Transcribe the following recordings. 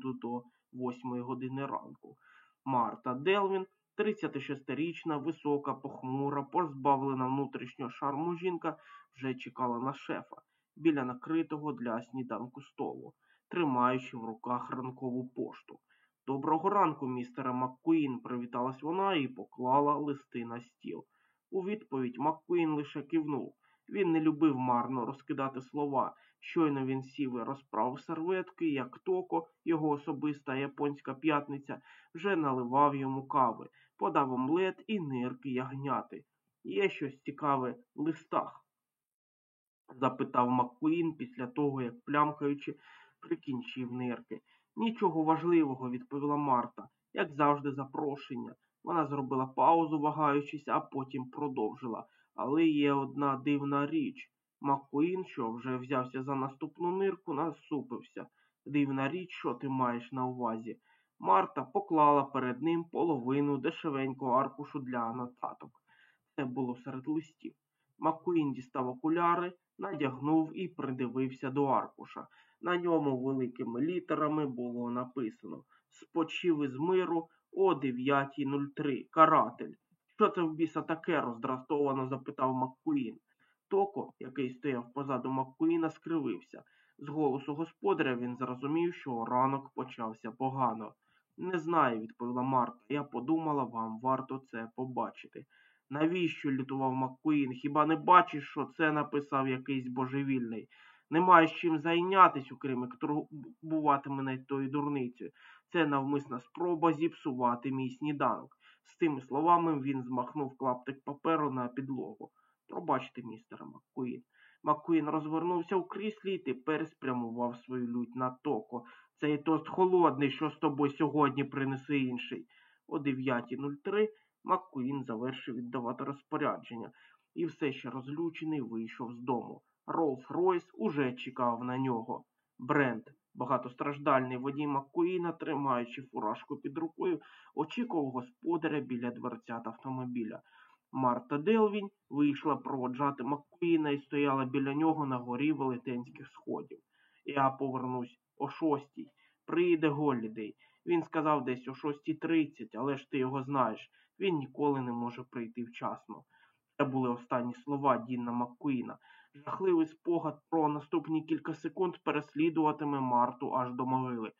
секунду до восьмої години ранку. Марта Делвін, 36-річна, висока, похмура, позбавлена внутрішнього шарму жінка, вже чекала на шефа біля накритого для сніданку столу, тримаючи в руках ранкову пошту. Доброго ранку, містере Маккуїн, привіталась вона і поклала листи на стіл. У відповідь Маккуїн лише кивнув. Він не любив марно розкидати слова. Щойно він сів і розправив серветки, як токо, його особиста японська п'ятниця, вже наливав йому кави, подав омлет і нирки ягняти. Є щось цікаве в листах? запитав Маккуїн після того, як плямкаючи, прикінчив нирки. Нічого важливого, відповіла Марта, як завжди, запрошення. Вона зробила паузу, вагаючись, а потім продовжила. Але є одна дивна річ. Маккуїн, що вже взявся за наступну нирку, насупився. Дивна річ, що ти маєш на увазі. Марта поклала перед ним половину дешевенького аркушу для нотаток. Це було серед листів. Маккуїн дістав окуляри, надягнув і придивився до аркуша. На ньому великими літерами було написано Спочив із миру о 9.03. Каратель. Що це в біса таке? роздратовано запитав Маккуїн. Токо, який стояв позаду Маккуїна, скривився. З голосу господаря він зрозумів, що ранок почався погано. Не знаю, відповіла Марта. Я подумала, вам варто це побачити. Навіщо лютував Маккуїн? Хіба не бачиш, що це написав якийсь божевільний? Немає з чим зайнятись, окрім як турбувати мене тою дурницею. Це навмисна спроба зіпсувати мій сніданок. З тими словами він змахнув клаптик паперу на підлогу. Пробачте, містере Маккуїн. Маккуїн розвернувся в кріслі і тепер спрямував свою лють на токо. Цей тост холодний, що з тобою сьогодні принесе інший. О 9.03 Маккуїн завершив віддавати розпорядження і все ще розлючений вийшов з дому. Ролф Ройс уже чекав на нього. Брент, багатостраждальний водій Маккуїна, тримаючи фуражку під рукою, очікував господаря біля дверцят автомобіля. Марта Делвінь вийшла проводжати Маккуїна і стояла біля нього на горі велетенських сходів. Я повернусь о шостій. Приїде Голлідей. Він сказав десь о шостій тридцять, але ж ти його знаєш. Він ніколи не може прийти вчасно. Це були останні слова Діна Маккуїна. Жахливий спогад про наступні кілька секунд переслідуватиме Марту аж до могили.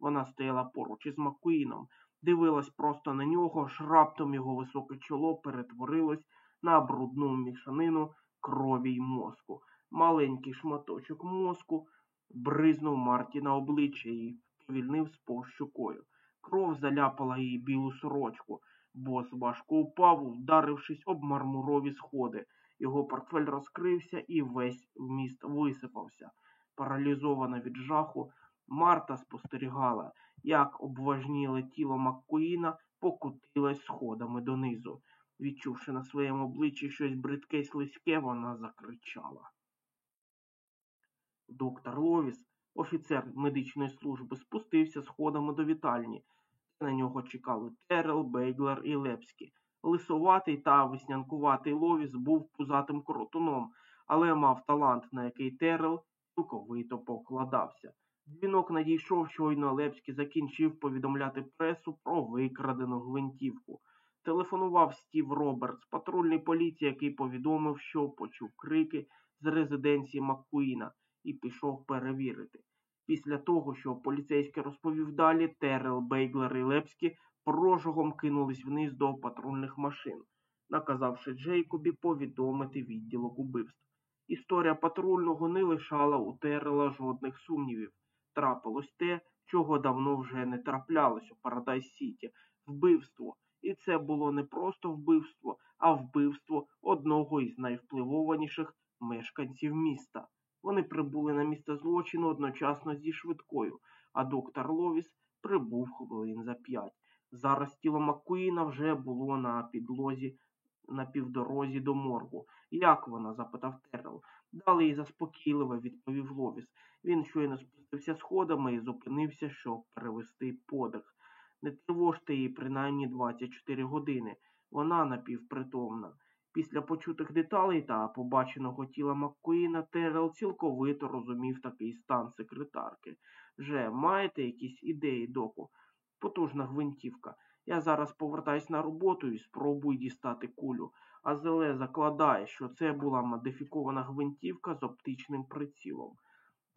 Вона стояла поруч із Маккуїном, дивилась просто на нього, аж раптом його високе чоло перетворилось на брудну мішанину крові й мозку. Маленький шматочок мозку бризнув Марті на обличчя і повільнив з щокою. Кров заляпала її білу сорочку. Бос важко упав, вдарившись об мармурові сходи. Його портфель розкрився і весь вміст висипався. Паралізована від жаху, Марта спостерігала, як обважніле тіло Маккуїна покотилось сходами донизу. Відчувши на своєму обличчі щось бридке й слизьке, вона закричала. Доктор Ловіс, офіцер медичної служби, спустився сходами до вітальні. На нього чекали Терел, Бейглер і Лепський. Лисоватий та веснянкуватий Ловіс був пузатим коротуном, але мав талант, на який Терел цілковито покладався. Дзвінок надійшов, щойно Лепський закінчив повідомляти пресу про викрадену гвинтівку. Телефонував Стів Робертс, патрульний поліції, який повідомив, що почув крики з резиденції Маккуїна і пішов перевірити. Після того, що поліцейський розповів далі, Терел, Бейглер і Лепський прожогом кинулись вниз до патрульних машин, наказавши Джейкобі повідомити відділок убивств. Історія патрульного не лишала у Терела жодних сумнівів. Трапилось те, чого давно вже не траплялось у Парадайз Сіті вбивство. І це було не просто вбивство, а вбивство одного із найвпливованіших мешканців міста. Вони прибули на місце злочину одночасно зі швидкою, а доктор Ловіс прибув хвилин за п'ять. Зараз тіло Маккуїна вже було на підлозі на півдорозі до моргу. Як вона? запитав Террел. Дали їй заспокійливо, відповів Ловіс. Він щойно спустився сходами і зупинився, щоб перевести подих. Не тривожте її принаймні 24 години. Вона напівпритомна. Після почутих деталей та побаченого тіла Маккуїна Террел цілковито розумів такий стан секретарки. Вже маєте якісь ідеї, доку? Потужна гвинтівка. Я зараз повертаюсь на роботу і спробую дістати кулю. А Зеле закладає, що це була модифікована гвинтівка з оптичним прицілом.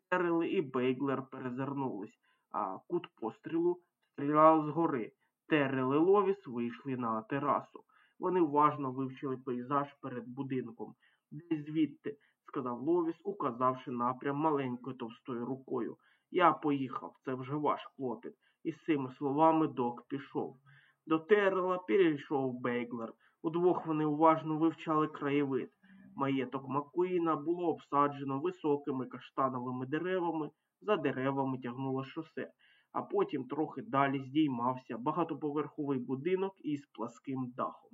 Терел і Бейглер перезирнулись, а кут пострілу стріляв згори. Терел і Ловіс вийшли на терасу. Вони уважно вивчили пейзаж перед будинком. Десь звідти, сказав Ловіс, указавши напрям маленькою товстою рукою. Я поїхав, це вже ваш клопіт. І з цими словами док пішов. До Терела перейшов Бейглер. Удвох вони уважно вивчали краєвид. Маєток Маккуїна було обсаджено високими каштановими деревами, за деревами тягнуло шосе, а потім трохи далі здіймався багатоповерховий будинок із пласким дахом.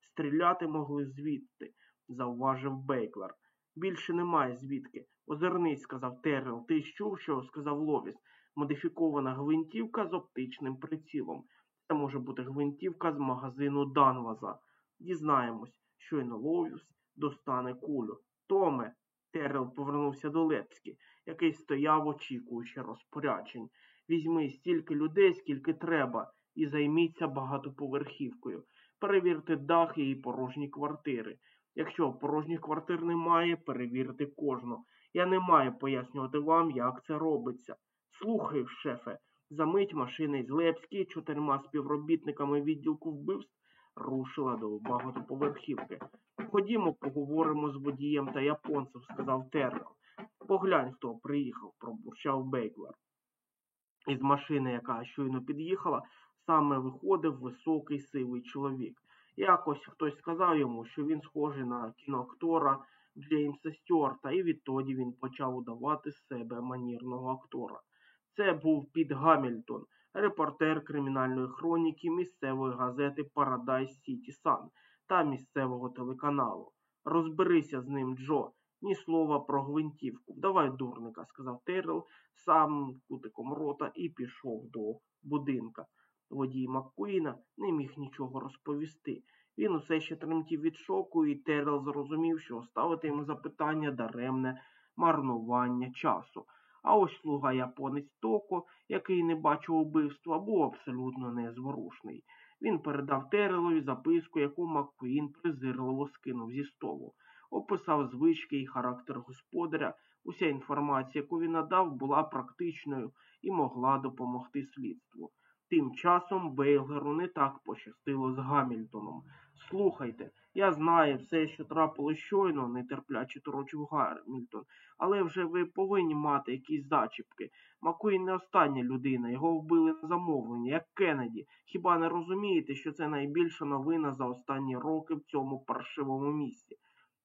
Стріляти могли звідти, завважив Бейклер. Більше немає звідки. Озирнись, сказав Террел. Ти чув, що сказав Ловіс? Модифікована гвинтівка з оптичним прицілом. Це може бути гвинтівка з магазину Данваза. Дізнаємось, щойно Ловіс достане кулю. Томе, Террел повернувся до Лепськи, який стояв, очікуючи розпоряджень. Візьми стільки людей, скільки треба, і займіться багатоповерхівкою. Перевірте дах і порожні квартири. Якщо порожніх квартир немає, перевірте кожну. Я не маю пояснювати вам, як це робиться. Слухаю, шефе, замить машина із Лепські чотирма співробітниками відділку вбивств рушила до багатоповерхівки. Ходімо, поговоримо з водієм та японцем, сказав Террел. Поглянь, хто приїхав, пробурчав Бейглер. Із машини, яка щойно під'їхала, саме виходив високий сивий чоловік. Якось хтось сказав йому, що він схожий на кіноактора Джеймса Стюарта, і відтоді він почав удавати з себе манірного актора. Це був Піт Гамільтон, репортер кримінальної хроніки місцевої газети Paradise City Sun та місцевого телеканалу. Розберися з ним, Джо, ні слова про гвинтівку. Давай, дурника, сказав Террел сам кутиком рота і пішов до будинка. Водій Маккуїна не міг нічого розповісти. Він усе ще тремтів від шоку, і Террел зрозумів, що ставити йому запитання даремне марнування часу. А ось слуга японець Токо, який не бачив убивства, був абсолютно незворушний. Він передав Терелові записку, яку Маккуїн презирливо скинув зі столу, описав звички і характер господаря. Уся інформація, яку він надав, була практичною і могла допомогти слідству. Тим часом Бейлгеру не так пощастило з Гамільтоном. Слухайте, я знаю все, що трапило щойно, нетерпляче торочив Гамільтон, але вже ви повинні мати якісь зачіпки. Макуїн не остання людина, його вбили на замовлення, як Кеннеді. Хіба не розумієте, що це найбільша новина за останні роки в цьому паршивому місці?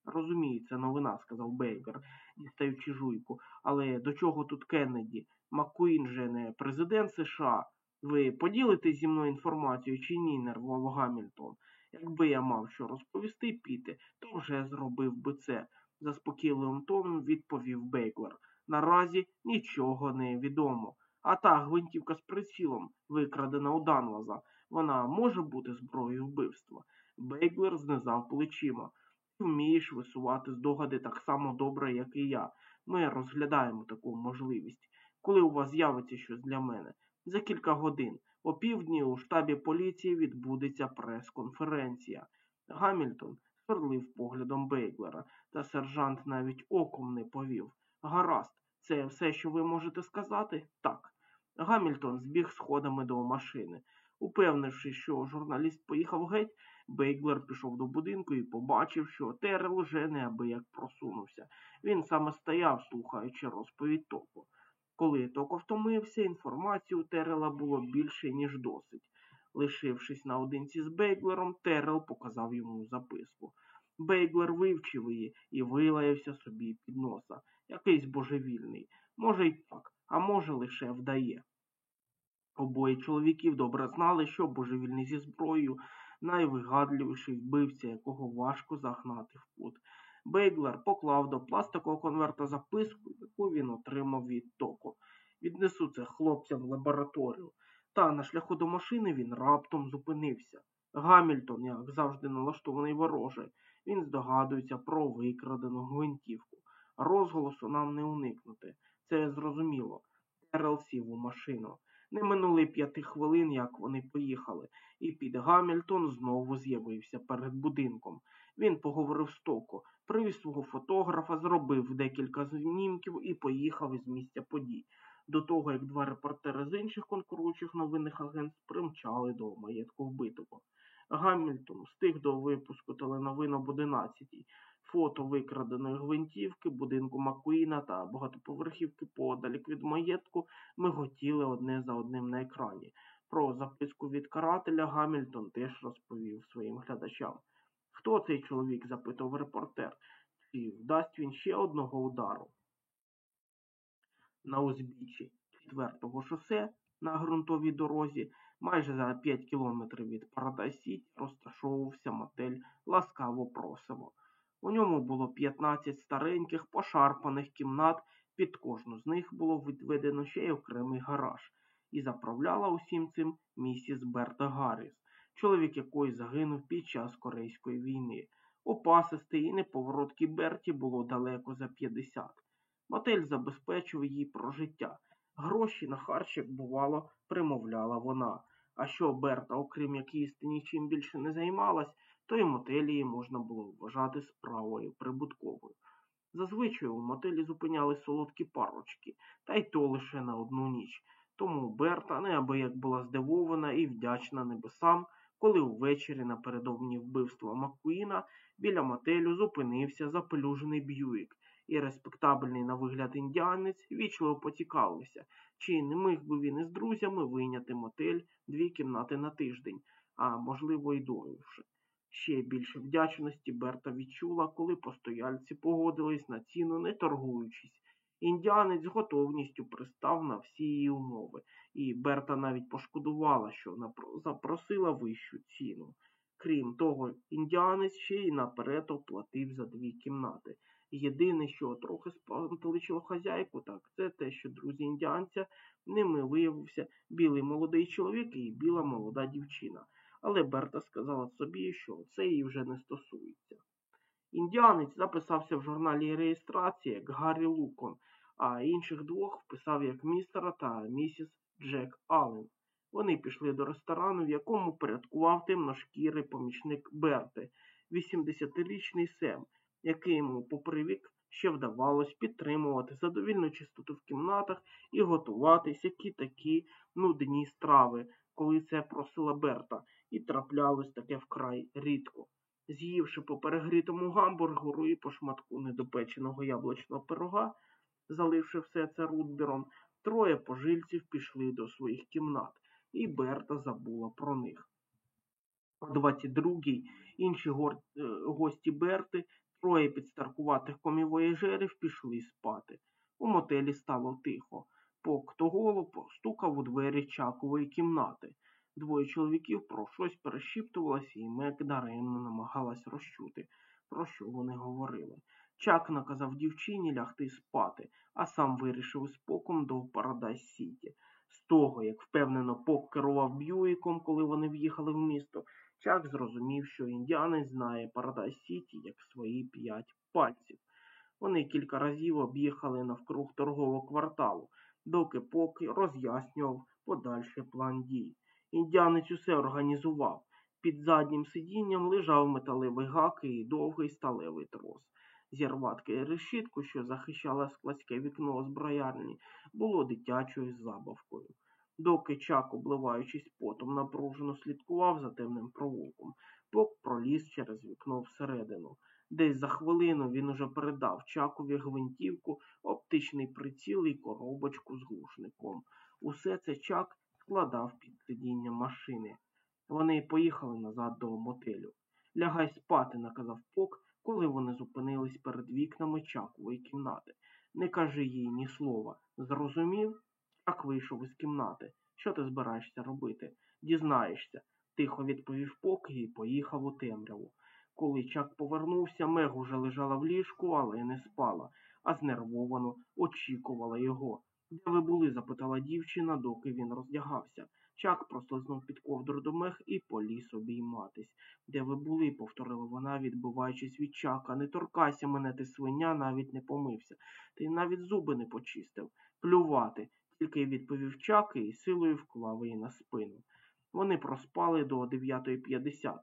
Розумію, це новина, сказав Бейгер, дістаючи жуйку. Але до чого тут Кеннеді? Маккуін же не президент США. Ви поділитесь зі мною інформацією чи ні, нервував Гамільтон. Якби я мав що розповісти, Піте, то вже зробив би це, заспокійливим тоном відповів Бейклер. Наразі нічого не відомо. А та гвинтівка з прицілом, викрадена у Данваза, вона може бути зброєю вбивства. Бейглер знизав плечима. Ти вмієш висувати здогади так само добре, як і я. Ми розглядаємо таку можливість. Коли у вас з'явиться щось для мене? За кілька годин. О півдні у штабі поліції відбудеться прес-конференція. Гамільтон сверлив поглядом Бейглера, та сержант навіть оком не повів. Гаразд, це все, що ви можете сказати? Так. Гамільтон збіг сходами до машини. Упевнившись, що журналіст поїхав геть, Бейглер пішов до будинку і побачив, що Терел вже неабияк просунувся. Він саме стояв, слухаючи розповідь Токо. Коли Токо втомився, інформації у Терела було більше, ніж досить. Лишившись наодинці з Бейглером, Терел показав йому записку. Бейглер вивчив її і вилаявся собі під носа. Якийсь божевільний. Може й так, а може лише вдає. Обоє чоловіків добре знали, що божевільний зі зброєю найвигадливіший вбивця, якого важко загнати в кут. Бейглер поклав до пластикового конверта записку, яку він отримав від току. Віднесу це хлопцям в лабораторію. Та на шляху до машини він раптом зупинився. Гамільтон, як завжди налаштований вороже, він здогадується про викрадену гвинтівку. Розголосу нам не уникнути. Це зрозуміло. Ерл сів у машину. Не минули п'яти хвилин, як вони поїхали, і Піт Гамільтон знову з'явився перед будинком. Він поговорив з Токо, привіз свого фотографа, зробив декілька знімків і поїхав із місця подій. До того, як два репортери з інших конкуруючих новинних агентств примчали до маєтку вбитого. Гамільтон встиг до випуску теленовин об 11 Фото викраденої гвинтівки, будинку Макуїна та багатоповерхівки подалік від маєтку миготіли одне за одним на екрані. Про записку від карателя Гамільтон теж розповів своїм глядачам. Хто цей чоловік? запитав репортер. Чи завдасть він ще одного удару? На узбіччі четвертого шосе на ґрунтовій дорозі, майже за 5 кілометрів від Парадайс-Сіті розташовувався мотель Ласкаво просимо. У ньому було 15 стареньких, пошарпаних кімнат, під кожну з них було відведено ще й окремий гараж, і заправляла усім цим місіс Берта Гарріс, чоловік якої загинув під час Корейської війни. Опасистий і неповороткий Берті було далеко за 50. Мотель забезпечив їй прожиття. Гроші на харчик, бувало, примовляла вона. А що Берта, окрім як їсти, нічим більше не займалась, то й мотелі її можна було вважати справою прибутковою. Зазвичай у мотелі зупинялись солодкі парочки, та й то лише на одну ніч. Тому Берта неабияк була здивована і вдячна небесам, коли увечері напередодні вбивства Маккуїна біля мотелю зупинився запелюжений Б'юїк, і респектабельний на вигляд індіанець вічливо поцікавився, чи не міг би він із друзями вийняти мотель дві кімнати на тиждень, а можливо й довше. Ще більше вдячності Берта відчула, коли постояльці погодились на ціну, не торгуючись. Індіанець з готовністю пристав на всі її умови, і Берта навіть пошкодувала, що запросила вищу ціну. Крім того, індіанець ще й наперед оплатив за дві кімнати. Єдине, що трохи спантеличило хазяйку, так це те, що друзі індіанця ними виявився білий молодий чоловік і біла молода дівчина але Берта сказала собі, що це її вже не стосується. Індіанець записався в журналі реєстрації як Гаррі Лукон, а інших двох вписав як містера та місіс Джек Аллен. Вони пішли до ресторану, в якому порядкував темношкірий помічник Берти, 80-річний Сем, який йому, попри вік, ще вдавалось підтримувати задовільну чистоту в кімнатах і готуватись які такі нудні страви, коли це просила Берта, і траплялось таке вкрай рідко. З'ївши по перегрітому гамбургеру і по шматку недопеченого яблучного пирога, заливши все це рудбером, троє пожильців пішли до своїх кімнат, і Берта забула про них. О 22-й інші гор... Е, гості Берти, троє підстаркуватих комівоєжерів пішли спати. У мотелі стало тихо. Пок того стукав у двері чакової кімнати. Двоє чоловіків про щось перешіптувалося, і Мек даремно намагалась розчути, про що вони говорили. Чак наказав дівчині лягти спати, а сам вирішив споком до Парадайс Сіті. З того, як впевнено, Пок керував Б'юїком, коли вони в'їхали в місто, Чак зрозумів, що індіанець знає Парадайс Сіті як свої п'ять пальців. Вони кілька разів об'їхали навкруг торгового кварталу, доки Пок роз'яснював подальший план дій. Індіанець усе організував. Під заднім сидінням лежав металевий гак і довгий сталевий трос. Зірватки решітку, що захищала складське вікно озброярні, було дитячою забавкою. Доки чак, обливаючись потом, напружено слідкував за темним провулком, пок проліз через вікно всередину. Десь за хвилину він уже передав чакові гвинтівку, оптичний приціл і коробочку з глушником. Усе це чак складав під сидіння машини. Вони поїхали назад до мотелю. Лягай спати, наказав Пок, коли вони зупинились перед вікнами чакової кімнати. Не кажи їй ні слова. Зрозумів? Чак вийшов із кімнати. Що ти збираєшся робити? Дізнаєшся, тихо відповів Пок і поїхав у темряву. Коли Чак повернувся, Мег уже лежала в ліжку, але не спала, а знервовано очікувала його. Де ви були? запитала дівчина, доки він роздягався. Чак прослизнув під ковдру до мех і поліз обійматись. Де ви були? повторила вона, відбиваючись від чака. Не торкайся мене, ти свиня, навіть не помився. Ти навіть зуби не почистив. Плювати. Тільки відповів Чак і силою вклав її на спину. Вони проспали до 9.50.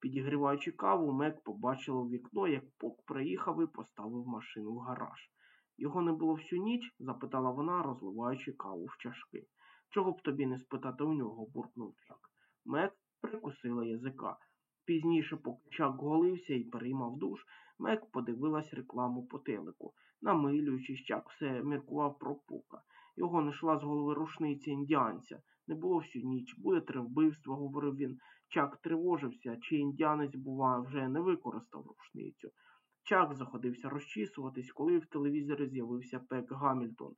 Підігріваючи каву, Мек побачила у вікно, як Пок приїхав і поставив машину в гараж. Його не було всю ніч? запитала вона, розливаючи каву в чашки. Чого б тобі не спитати у нього, буркнув Чак. Мек прикусила язика. Пізніше, поки Чак голився і переймав душ, Мек подивилась рекламу по телеку. Намилюючись, Чак все міркував про пука. Його не йшла з голови рушниця індіанця. Не було всю ніч, буде три вбивства, говорив він. Чак тривожився, чи індіанець, бува, вже не використав рушницю. Чак заходився розчісуватись, коли в телевізорі з'явився Пек Гамільтон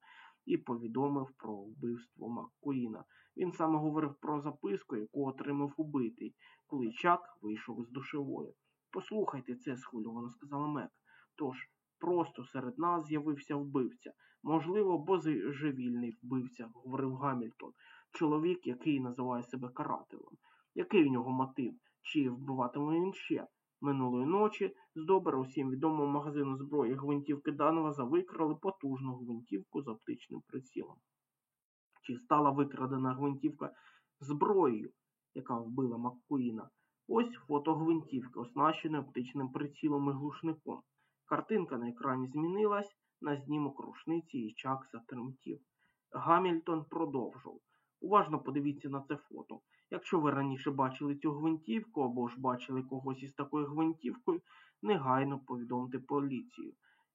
і повідомив про вбивство Маккуїна. Він саме говорив про записку, яку отримав убитий, коли Чак вийшов з душевої. Послухайте це, схвильовано сказала Мек. Тож, просто серед нас з'явився вбивця. Можливо, божевільний вбивця, говорив Гамільтон, чоловік, який називає себе карателем. Який в нього мотив? Чи вбиватиме він ще? Минулої ночі з добре усім відомого магазину зброї гвинтівки Данова викрали потужну гвинтівку з оптичним прицілом. Чи стала викрадена гвинтівка зброєю, яка вбила Маккуїна? Ось фото гвинтівки, оснащеної оптичним прицілом і глушником. Картинка на екрані змінилась, на знімок рушниці і чак затремтів. Гамільтон продовжив. Уважно подивіться на це фото. Якщо ви раніше бачили цю гвинтівку або ж бачили когось із такою гвинтівкою, негайно повідомте поліцію.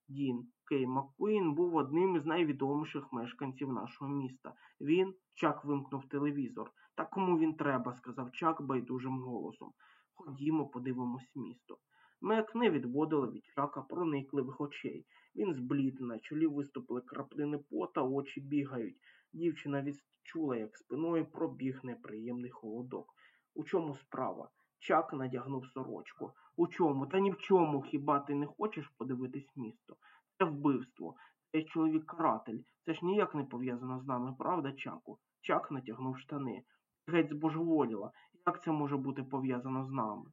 Дін Кей Маккуін був одним із найвідоміших мешканців нашого міста. Він, Чак вимкнув телевізор. Та кому він треба, сказав Чак байдужим голосом. Ходімо, подивимось місто. Мек не відводила від Чака проникливих очей. Він зблід, на чолі виступили краплини пота, очі бігають. Дівчина відчула, як спиною пробіг неприємний холодок. У чому справа? Чак надягнув сорочку. У чому? Та ні в чому. Хіба ти не хочеш подивитись місто? Це вбивство. Цей чоловік каратель. Це ж ніяк не пов'язано з нами, правда, Чаку? Чак натягнув штани. Геть збожеволіла. Як це може бути пов'язано з нами?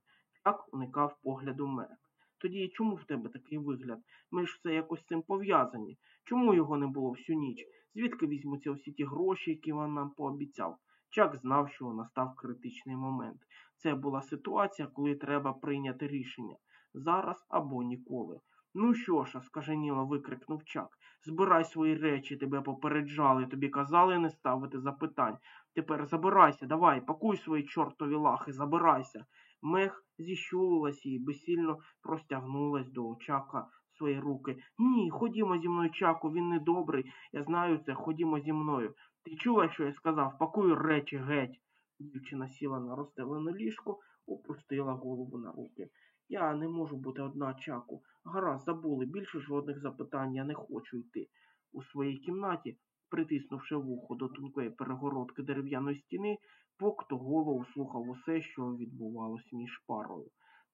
Чак уникав погляду Мек. Тоді чому в тебе такий вигляд? Ми ж все якось з цим пов'язані. Чому його не було всю ніч? Звідки візьмуться всі ті гроші, які він нам пообіцяв? Чак знав, що настав критичний момент. Це була ситуація, коли треба прийняти рішення зараз або ніколи. Ну що ж, скаженіло викрикнув Чак. Збирай свої речі, тебе попереджали, тобі казали не ставити запитань. Тепер забирайся, давай, пакуй свої чортові лахи, забирайся. Мех зіщулилась і безсильно простягнулась до Чака свої руки. Ні, ходімо зі мною, Чаку, він недобрий. Я знаю це, ходімо зі мною. Ти чула, що я сказав? Пакуй речі геть. Дівчина сіла на розстелене ліжко, опустила голову на руки. Я не можу бути одна, Чаку. Гаразд, забули, більше жодних запитань я не хочу йти. У своїй кімнаті, притиснувши вухо до тонкої перегородки дерев'яної стіни, Пок то голову слухав усе, що відбувалось між парою.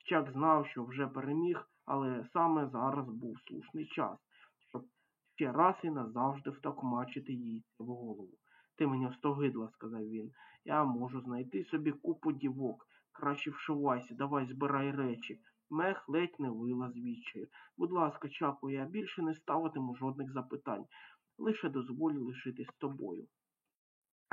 Чак знав, що вже переміг, але саме зараз був слушний час, щоб ще раз і назавжди втокмачити їй в голову. Ти мені остогидла, сказав він. Я можу знайти собі купу дівок. Краще вшивайся, давай збирай речі. Мех ледь не вила з відчаю. Будь ласка, Чаку, я більше не ставитиму жодних запитань. Лише дозволю лишитись з тобою.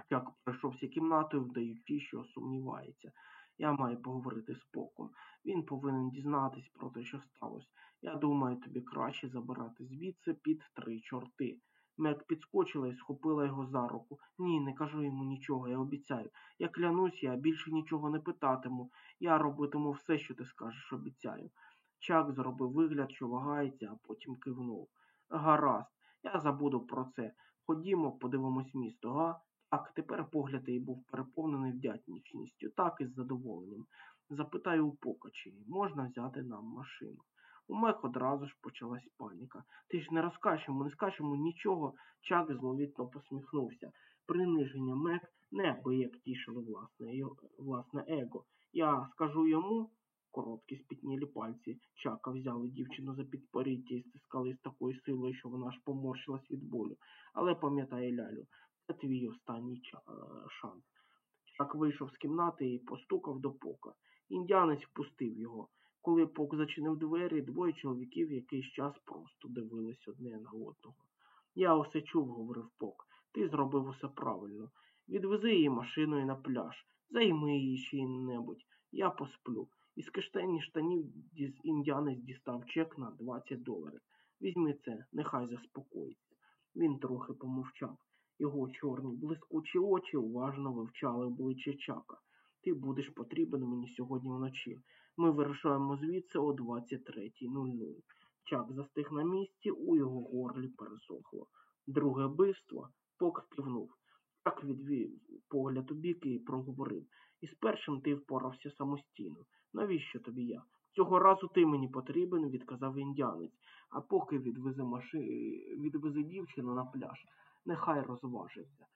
Чак пройшовся кімнатою, вдаючи, що сумнівається. Я маю поговорити з Поком. Він повинен дізнатись про те, що сталося. Я думаю, тобі краще забирати звідси під три чорти. Мек підскочила і схопила його за руку. Ні, не кажу йому нічого, я обіцяю. Я клянусь, я більше нічого не питатиму. Я робитиму все, що ти скажеш, обіцяю. Чак зробив вигляд, що вагається, а потім кивнув. Гаразд, я забуду про це. Ходімо, подивимось місто, га? Так, тепер погляд її був переповнений вдячністю, так і з задоволенням. Запитаю у Пока, чи можна взяти нам машину. У Мек одразу ж почалась паніка. Ти ж не розкажеш йому, не скажеш йому нічого. Чак зловітно посміхнувся. Приниження Мек неабияк тішило власне, власне его. Я скажу йому, короткі спітнілі пальці Чака взяли дівчину за підпоріття і стискали з такою силою, що вона аж поморщилась від болю. Але пам'ятає лялю, це твій останній шанс. Чак вийшов з кімнати і постукав до пока. Індіанець впустив його. Коли Пок зачинив двері, двоє чоловіків якийсь час просто дивились одне на одного. Я усе чув, говорив Пок. Ти зробив усе правильно. Відвези її машиною на пляж, займи її чим-небудь. Я посплю. Із кишені штанів індіанець дістав чек на 20 доларів. Візьми це, нехай заспокоїться. Він трохи помовчав. Його чорні блискучі очі уважно вивчали обличчя Чака. Ти будеш потрібен мені сьогодні вночі. Ми вирушаємо звідси о 23.00. Чак застиг на місці, у його горлі пересохло. Друге вбивство Пок кивнув. Чак відвів погляд у бік і проговорив. Із першим ти впорався самостійно. Навіщо тобі я? Цього разу ти мені потрібен, відказав індіанець, а поки відвези маши... відвези дівчину на пляж, нехай розважиться.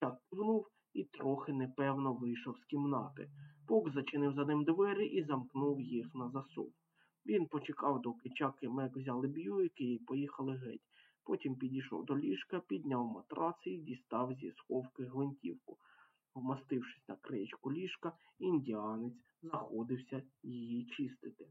Чак кивнув і трохи непевно вийшов з кімнати. Пок зачинив за ним двері і замкнув їх на засув. Він почекав, доки Чак і Мек взяли б'юйки і поїхали геть. Потім підійшов до ліжка, підняв матрац і дістав зі сховки гвинтівку. Вмастившись на краєчку ліжка, індіанець заходився її чистити.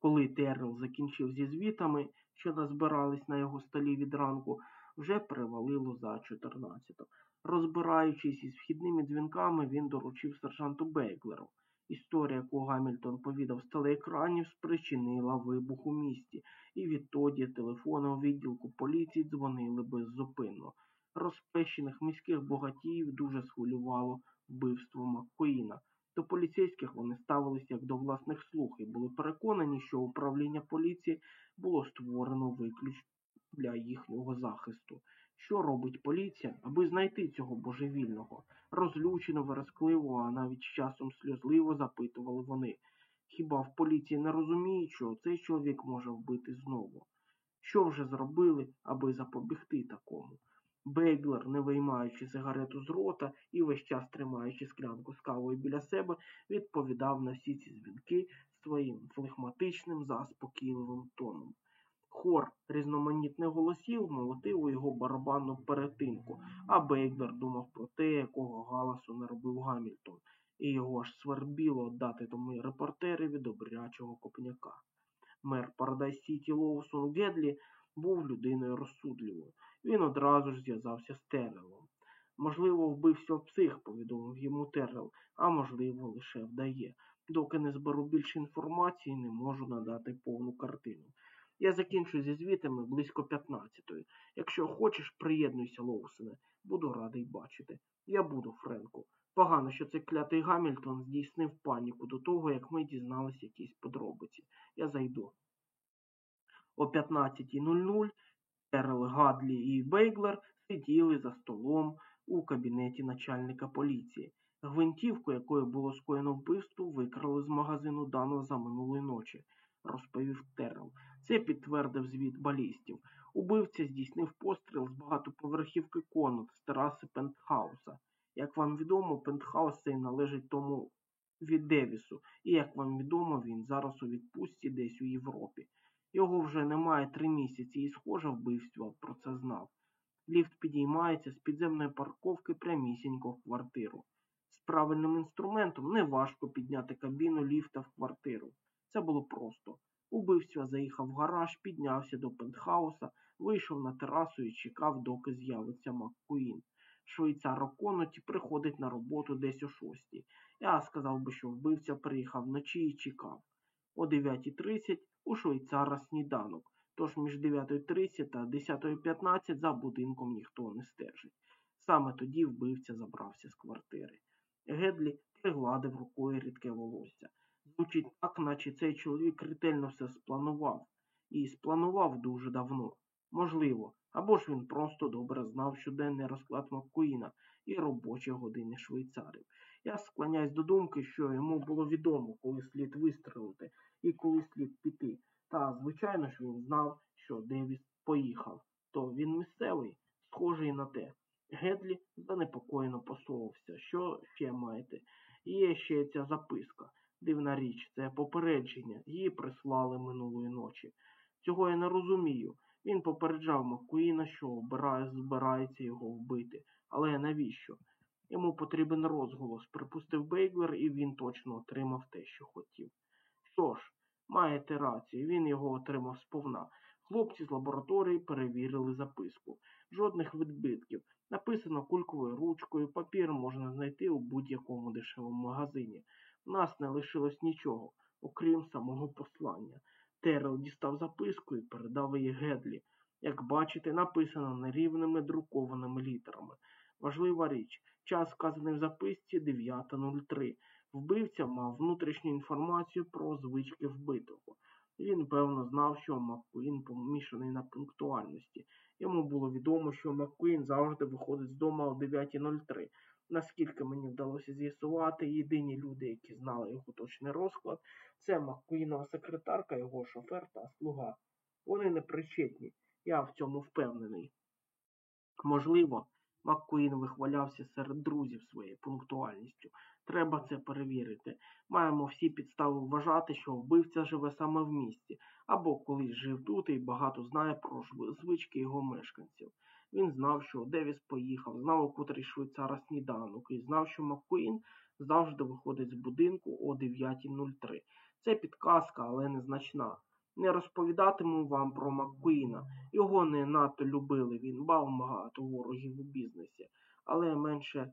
Коли Террел закінчив зі звітами, що назбирались на його столі від ранку, вже перевалило за 14. Розбираючись із вхідними дзвінками, він доручив сержанту Бейглеру. Історія, яку Гамільтон повідав з телеекранів, спричинила вибух у місті, і відтоді телефони у відділку поліції дзвонили беззупинно. Розпещених міських богатіїв дуже схвилювало вбивство Маккоїна. До поліцейських вони ставилися як до власних слуг і були переконані, що управління поліції було створено виключно для їхнього захисту. Що робить поліція, аби знайти цього божевільного? Розлючено, верескливо, а навіть з часом сльозливо запитували вони. Хіба в поліції не розуміють, що цей чоловік може вбити знову? Що вже зробили, аби запобігти такому? Бейглер, не виймаючи сигарету з рота і весь час тримаючи склянку з кавою біля себе, відповідав на всі ці дзвінки своїм флегматичним, заспокійливим тоном. Хор різноманітних голосів молотив у його барабанну перетинку, а Бейглер думав про те, якого галасу наробив Гамільтон, і його аж свербіло дати тому репортерові добрячого копняка. Мер Парадайс Сіті Лоусон Гедлі був людиною розсудливою. Він одразу ж зв'язався з Террелом. Можливо, вбився псих, повідомив йому Террел, а можливо, лише вдає. Доки не зберу більше інформації, не можу надати повну картину. Я закінчу зі звітами близько 15-ї. Якщо хочеш, приєднуйся, Лоусене. Буду радий бачити. Я буду, Френку. Погано, що цей клятий Гамільтон здійснив паніку до того, як ми дізналися якісь подробиці. Я зайду. О 15.00 Террел, Гадлі і Бейглер сиділи за столом у кабінеті начальника поліції. Гвинтівку, якою було скоєно вбивство, викрали з магазину Дано за минулої ночі, розповів Террел. Це підтвердив звіт балістів. Убивця здійснив постріл з багатоповерхівки Конот з тераси Пентхауса. Як вам відомо, Пентхаус цей належить тому від Девісу, і як вам відомо, він зараз у відпустці десь у Європі. Його вже немає три місяці, і, схоже, вбивство про це знав. Ліфт підіймається з підземної парковки прямісінько в квартиру. З правильним інструментом неважко підняти кабіну ліфта в квартиру. Це було просто. Убивця заїхав в гараж, піднявся до пентхауса, вийшов на терасу і чекав, доки з'явиться Маккуїн. Швейцар Оконоті приходить на роботу десь о шостій. Я сказав би, що вбивця приїхав вночі і чекав. О 9.30 у швейцара сніданок, тож між 9.30 та 10.15 за будинком ніхто не стежить. Саме тоді вбивця забрався з квартири. Гедлі пригладив рукою рідке волосся. Звучить так, наче цей чоловік ретельно все спланував. І спланував дуже давно. Можливо, або ж він просто добре знав щоденний розклад Маккуїна і робочі години швейцарів. Я склоняюсь до думки, що йому було відомо, коли слід вистрелити і коли слід піти. Та, звичайно ж, він знав, що Девіс поїхав. То він місцевий, схожий на те. Гедлі занепокоєно посовався. Що ще маєте? Є ще ця записка. Дивна річ, це попередження. Її прислали минулої ночі. Цього я не розумію. Він попереджав Маккуїна, що обирає, збирається його вбити. Але навіщо? Йому потрібен розголос, припустив Бейглер, і він точно отримав те, що хотів. Що ж, маєте рацію, він його отримав сповна. Хлопці з лабораторії перевірили записку. Жодних відбитків. Написано кульковою ручкою, папір можна знайти у будь-якому дешевому магазині. Нас не лишилось нічого, окрім самого послання. Терел дістав записку і передав її Гедлі. Як бачите, написано нерівними друкованими літерами. Важлива річ. Час вказаний в записці 9.03. Вбивця мав внутрішню інформацію про звички вбитого. Він, певно, знав, що Маккуїн помішаний на пунктуальності. Йому було відомо, що Маккуїн завжди виходить з дому о 9.03. Наскільки мені вдалося з'ясувати, єдині люди, які знали його точний розклад, це Маккуїнова секретарка, його шофер та слуга. Вони не причетні, я в цьому впевнений. Можливо, Маккуїн вихвалявся серед друзів своєю пунктуальністю. Треба це перевірити. Маємо всі підстави вважати, що вбивця живе саме в місті, або колись жив тут і багато знає про звички його мешканців. Він знав, що Девіс поїхав, знав, у котрий швейцара сніданок, і знав, що Маккуїн завжди виходить з будинку о 9.03. Це підказка, але незначна. Не розповідатиму вам про Маккуїна. Його не надто любили, він мав багато ворогів у бізнесі, але менше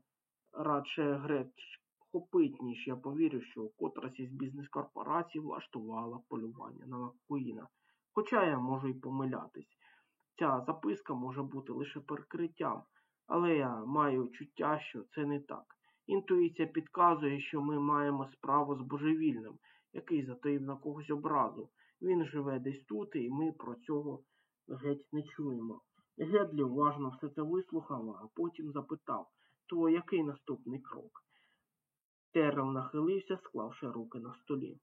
радше греч хопить, ніж я повірю, що котрась із бізнес-корпорацій влаштувала полювання на Маккуїна. Хоча я можу й помилятись. Ця записка може бути лише перекриттям, але я маю чуття, що це не так. Інтуїція підказує, що ми маємо справу з божевільним, який затаїв на когось образу. Він живе десь тут, і ми про цього геть не чуємо. Гедлі уважно все це вислухав, а потім запитав, то який наступний крок? Террел нахилився, склавши руки на столі.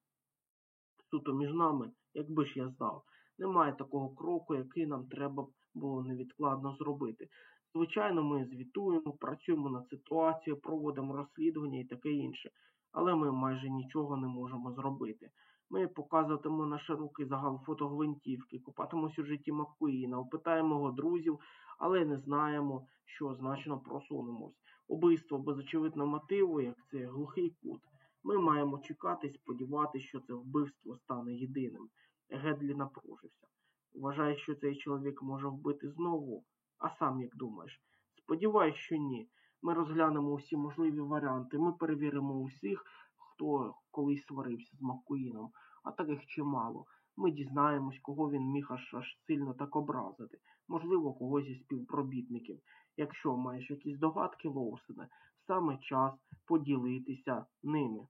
Суто між нами, якби ж я знав, немає такого кроку, який нам треба було невідкладно зробити. Звичайно, ми звітуємо, працюємо над ситуацією, проводимо розслідування і таке інше, але ми майже нічого не можемо зробити. Ми показуватимемо на широкий загал фотогвинтівки, копатимось у житті Маккуїна, опитаємо його друзів, але не знаємо, що значно просунемось. Убивство без очевидного мотиву, як це глухий кут. Ми маємо чекати сподіватися, що це вбивство стане єдиним. Гедлі напружився. Вважаєш, що цей чоловік може вбити знову? А сам як думаєш? Сподіваюсь, що ні. Ми розглянемо усі можливі варіанти. Ми перевіримо усіх, хто колись сварився з Маккуїном, а таких чимало. Ми дізнаємось, кого він міг аж аж сильно так образити, можливо, когось із співробітників. Якщо маєш якісь догадки, Лоусене, саме час поділитися ними.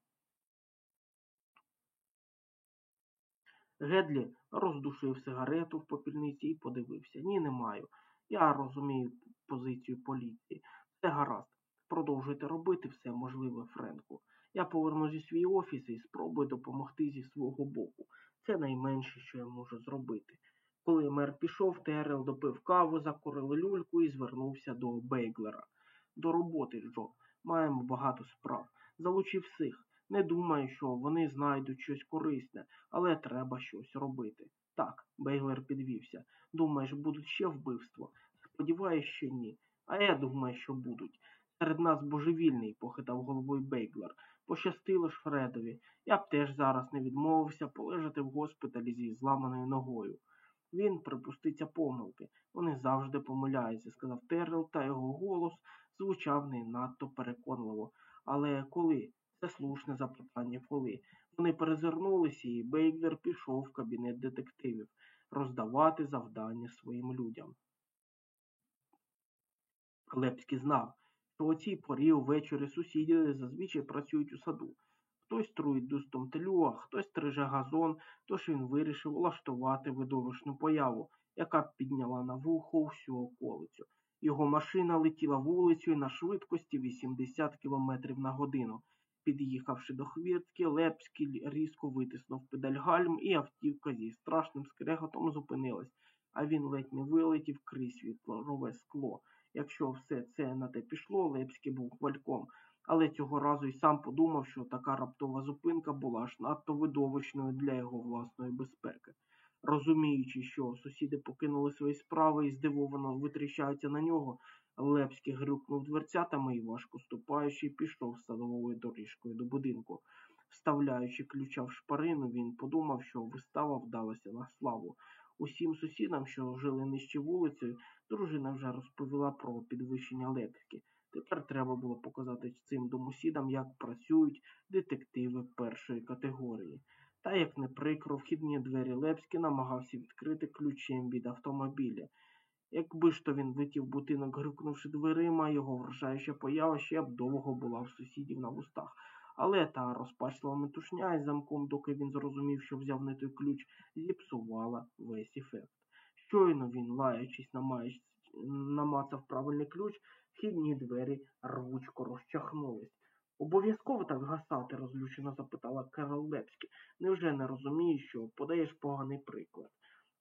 Гедлі роздушив сигарету в попільниці і подивився. Ні, не маю. Я розумію позицію поліції. Все гаразд. Продовжуйте робити все можливе, Френку. Я повернусь зі свій офіс і спробую допомогти зі свого боку. Це найменше, що я можу зробити. Коли мер пішов, Терел допив каву, закурив люльку і звернувся до Бейглера. До роботи, Джо. Маємо багато справ. Залучи всіх. Не думаю, що вони знайдуть щось корисне, але треба щось робити. Так, Бейглер підвівся. Думаєш, будуть ще вбивства? Сподіваюсь, що ні. А я думаю, що будуть. Серед нас божевільний, похитав головою Бейглер. Пощастило ж Фредові. Я б теж зараз не відмовився полежати в госпіталі зі зламаною ногою. Він припуститься помилки. Вони завжди помиляються, сказав Террел, та його голос звучав не надто переконливо. Але коли? Це слушне запитання, коли. Вони перезирнулися, і Бейглер пішов в кабінет детективів роздавати завдання своїм людям. Лепський знав, що о цій порі увечері сусіди зазвичай працюють у саду. Хтось труїть дустом телю, а хтось стриже газон, тож він вирішив влаштувати видовищну появу, яка б підняла на вухо всю околицю. Його машина летіла вулицею на швидкості 80 км на годину. Під'їхавши до хвіртки, Лепський різко витиснув педаль гальм, і автівка зі страшним скреготом зупинилась, а він ледь не вилетів крізь світлорове скло. Якщо все це на те пішло, Лепський був хвальком, але цього разу й сам подумав, що така раптова зупинка була аж надто видовищною для його власної безпеки. Розуміючи, що сусіди покинули свої справи і здивовано витріщаються на нього, Лепський грюкнув дверцятами і, важко ступаючи, пішов садовою доріжкою до будинку. Вставляючи ключа в шпарину, він подумав, що вистава вдалася на славу. Усім сусідам, що жили нижче вулицею, дружина вже розповіла про підвищення Лепськи. Тепер треба було показати цим домосідам, як працюють детективи першої категорії. Та, як не прикро, вхідні двері Лепський намагався відкрити ключем від автомобіля. Якби ж то він влетів будинок, грюкнувши дверима, його вражаюча поява ще б довго була в сусідів на вустах. Але та розпачлива метушня із замком, доки він зрозумів, що взяв не той ключ, зіпсувала весь ефект. Щойно він, лаючись, намаючись, намацав правильний ключ, вхідні двері рвучко розчахнулись. Обов'язково так гасати, розлючено запитала Керол Лепський. Невже не розумієш, що подаєш поганий приклад?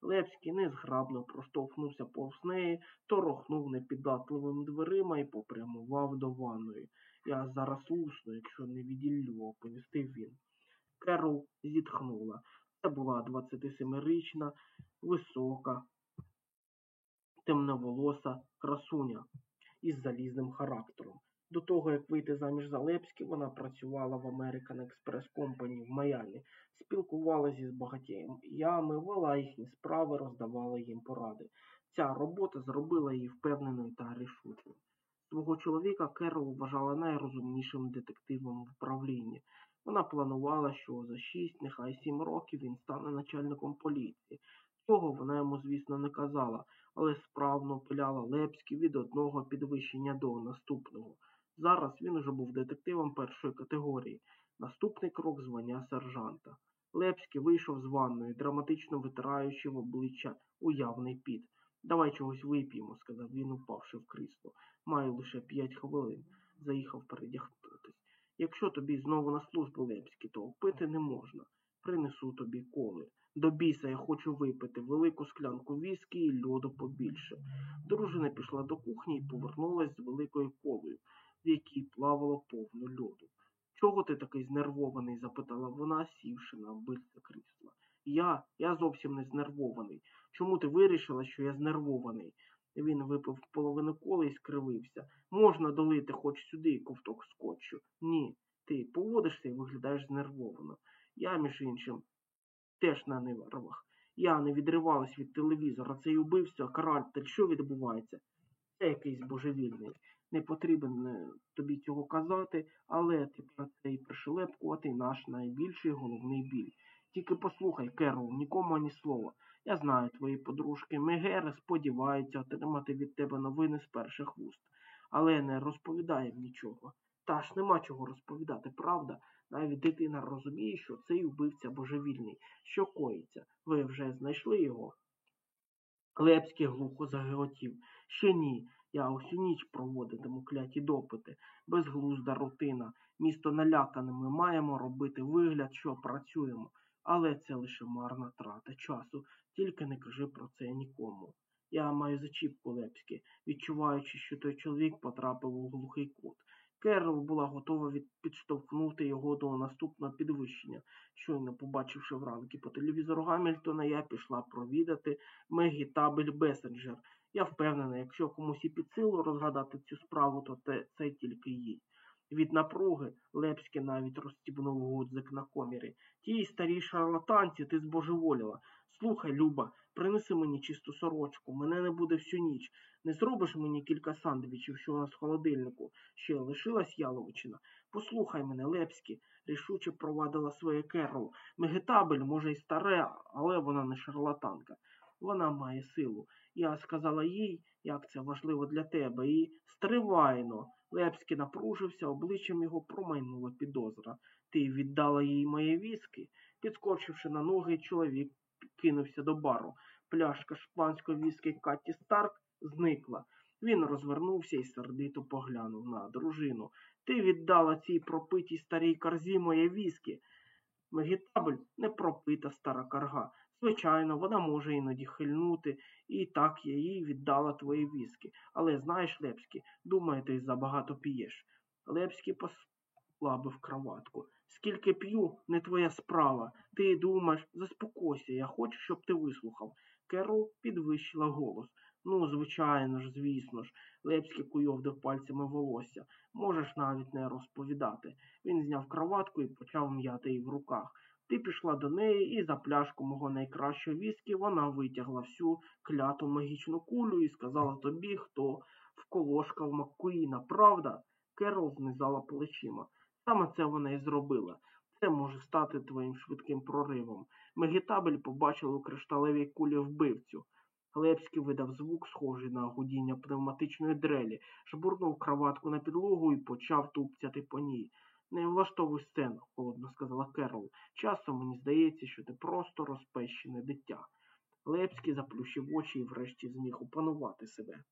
Лепський незграбно проштовхнувся повз неї, торохнув непіддатливими дверима і попрямував до ванної. Я зараз лусну, якщо не віділлю, оповістив він. Керол зітхнула. Це була 27-річна, висока, темноволоса красуня із залізним характером. До того, як вийти заміж за Лепський, вона працювала в American Express Company в Майамі, спілкувалася зі збагатіями, вела їхні справи, роздавала їм поради. Ця робота зробила її впевненою та рішучою. Свого чоловіка Керол вважала найрозумнішим детективом в управлінні. Вона планувала, що за шість, нехай сім років він стане начальником поліції. Цього вона йому, звісно, не казала, але справно пиляла Лепський від одного підвищення до наступного. Зараз він уже був детективом першої категорії. Наступний крок звання сержанта. Лепський вийшов з ванної, драматично витираючи в обличчя уявний піт. Давай чогось вип'ємо, сказав він, упавши в крісло. Маю лише п'ять хвилин. Заїхав передягнутись. Якщо тобі знову на службу Лепський, то пити не можна. Принесу тобі коли. До біса я хочу випити велику склянку віскі і льоду побільше. Дружина пішла до кухні і повернулась з великою колою, в якій плавало повно льоду. Чого ти такий знервований? запитала вона, сівши на вбивце крісла. Я, я зовсім не знервований. Чому ти вирішила, що я знервований? Він випив половину коли і скривився. Можна долити хоч сюди ковток скотчу. Ні, ти поводишся і виглядаєш знервовано. Я, між іншим, теж на нервах. Я не відривалась від телевізора. Цей убивство, каратель, що відбувається? Це якийсь божевільний. Не потрібен е, тобі цього казати, але ти про цей пришелепкувати наш найбільший головний біль. Тільки послухай, Керол, нікому ані слова. Я знаю твої подружки Мегери сподіваються отримати від тебе новини з перших вуст, але не розповідає нічого. Та ж нема чого розповідати, правда? Навіть дитина розуміє, що цей убивця божевільний, що коїться. Ви вже знайшли його? Лепський глухо загиготів. Ще ні. Я усю ніч проводитиму кляті допити. Безглузда рутина. Місто налякане. Ми маємо робити вигляд, що працюємо. Але це лише марна трата часу. Тільки не кажи про це нікому. Я маю зачіпку Лепський, відчуваючи, що той чоловік потрапив у глухий кут. Керол була готова від... підштовхнути його до наступного підвищення. Щойно побачивши вранки по телевізору Гамільтона, я пішла провідати Мегі Табель Бесенджер. Я впевнена, якщо комусь і під силу розгадати цю справу, то це, це тільки їй. Від напруги Лепський навіть розстібнув гудзик на комірі. Тій старій шарлатанці ти збожеволіла. Слухай, Люба, принеси мені чисту сорочку, мене не буде всю ніч. Не зробиш мені кілька сандвічів, що у нас в холодильнику, ще лишилась яловичина. Послухай мене, Лепський, рішуче провадила своє Керол. Мегетабель, може, й старе, але вона не шарлатанка. Вона має силу. Я сказала їй, як це важливо для тебе, і стривайно. Лепський напружився, обличчям його промайнула підозра. Ти віддала їй моє віскі? Підскочивши на ноги, чоловік кинувся до бару. Пляшка шпанської віскі Катті Старк зникла. Він розвернувся і сердито поглянув на дружину. Ти віддала цій пропитій старій карзі моє віскі. Мегітабель не пропита стара карга. Звичайно, вона може іноді хильнути, і так я їй віддала твої віскі. Але знаєш, Лепський, думаю, ти забагато п'єш. Лепський послабив кроватку. Скільки п'ю, не твоя справа. Ти думаєш, заспокойся, я хочу, щоб ти вислухав. Керол підвищила голос. Ну, звичайно ж, звісно ж, Лепський куйовдив пальцями волосся. Можеш навіть не розповідати. Він зняв кроватку і почав м'яти її в руках. Ти пішла до неї і за пляшку мого найкращого віскі вона витягла всю кляту магічну кулю і сказала тобі, хто вколошкав Маккуїна, правда? Керол знизала плечима. Саме це вона і зробила. Це може стати твоїм швидким проривом. Мегітабель побачив у кришталевій кулі вбивцю. Глебський видав звук, схожий на гудіння пневматичної дрелі, жбурнув краватку на підлогу і почав тупцяти по ній. Не влаштовуй сцену, холодно сказала Керол. Часом мені здається, що ти просто розпещене дитя. Лепський заплющив очі і врешті зміг опанувати себе.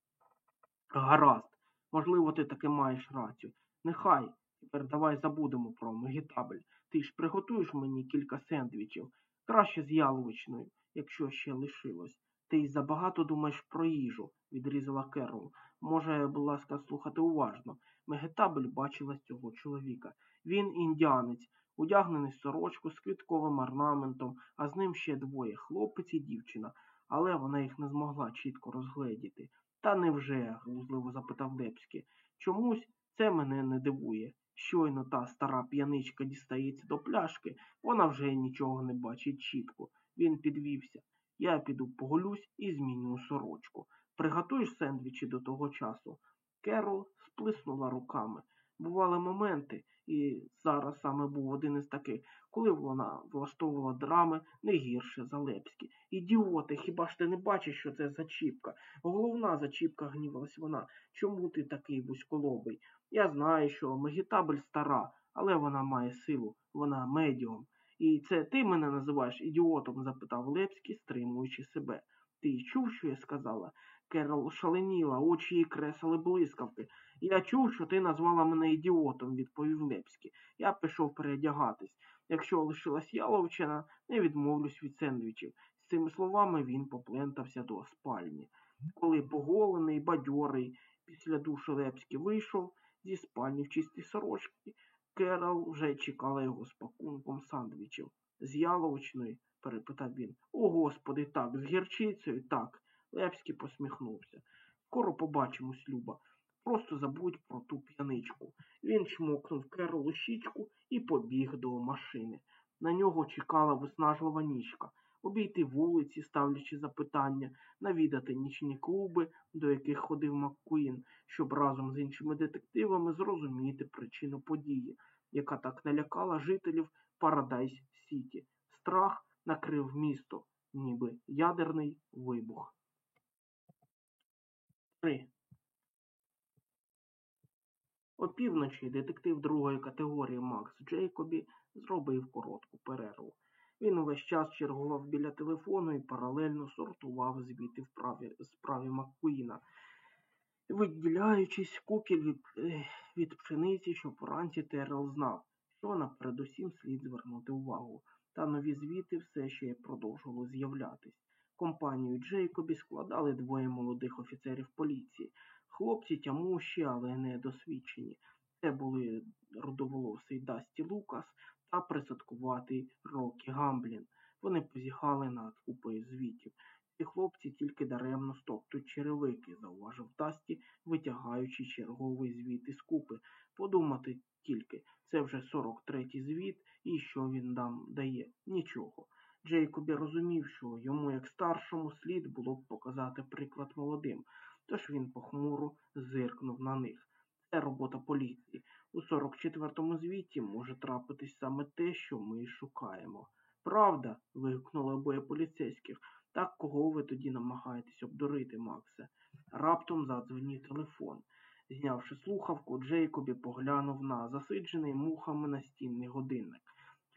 Гаразд, можливо, ти таки маєш рацію. Нехай. Тепер давай забудемо про мегітабель. Ти ж приготуєш мені кілька сендвічів, краще з яловичною, якщо ще лишилось. Ти забагато думаєш про їжу, відрізала Керол. Може, будь ласка, слухати уважно. Мегетабель бачила цього чоловіка. Він індіанець, одягнений в сорочку з квітковим орнаментом, а з ним ще двоє хлопець і дівчина, але вона їх не змогла чітко розгледіти. Та невже? глузливо запитав Лепський. Чомусь це мене не дивує. Щойно та стара п'яничка дістається до пляшки, вона вже нічого не бачить чітко. Він підвівся. Я піду поголюсь і зміню сорочку. Приготуєш сендвічі до того часу. Керол сплеснула руками. Бували моменти, і зараз саме був один із таких, коли вона влаштовувала драми не гірше за Лепські. Ідіоти, хіба ж ти не бачиш, що це зачіпка? Головна зачіпка гнівалась вона. Чому ти такий вузьколобий? Я знаю, що Мегітабель стара, але вона має силу, вона медіум. І це ти мене називаєш ідіотом? запитав Лепський, стримуючи себе. Ти чув, що я сказала? Керол шаленіла, очі її кресали блискавки. Я чув, що ти назвала мене ідіотом, відповів Лепський. Я пішов передягатись. Якщо лишилась яловчина, не відмовлюсь від сендвічів. З цими словами він поплентався до спальні. Коли поголений, бадьорий, після душу Лепський вийшов зі спальні в чистій сорочці, Керол вже чекала його з пакунком сандвічів. З яловичної? перепитав він. О, господи, так, з гірчицею, так. Лепський посміхнувся. Скоро побачимось, Люба. Просто забудь про ту п'яничку. Він чмокнув Керолу щічку і побіг до машини. На нього чекала виснажлива ніжка. Обійти вулиці, ставлячи запитання, навідати нічні клуби, до яких ходив Маккуїн, щоб разом з іншими детективами зрозуміти причину події, яка так налякала жителів Парадайз Сіті. Страх накрив місто, ніби ядерний вибух. 3. Опівночі детектив другої категорії Макс Джейкобі зробив коротку перерву. Він увесь час чергував біля телефону і паралельно сортував звіти в праві, справі Маккуїна, виділяючись купіль від, від пшениці, що поранці Терел знав, що на передусім слід звернути увагу. Та нові звіти все ще продовжували з'являтись. Компанію Джейкобі складали двоє молодих офіцерів поліції. Хлопці тямущі, але не досвідчені. Це були родоволосий Дасті Лукас та присадкуватий Рокі Гамблін. Вони позіхали над купою звітів. Ці хлопці тільки даремно стоптують черевики, зауважив Дасті, витягаючи черговий звіт із купи. Подумати тільки, це вже 43-й звіт, і що він нам дає? Нічого. Джейкобі розумів, що йому, як старшому, слід було б показати приклад молодим, тож він похмуро зиркнув на них. Це робота поліції. У 44-му звіті може трапитись саме те, що ми шукаємо. Правда? вигукнули обоє поліцейських. Так кого ви тоді намагаєтесь обдурити, Максе? Раптом задзвенів телефон. Знявши слухавку, Джейкобі поглянув на засиджений мухами настінний годинник.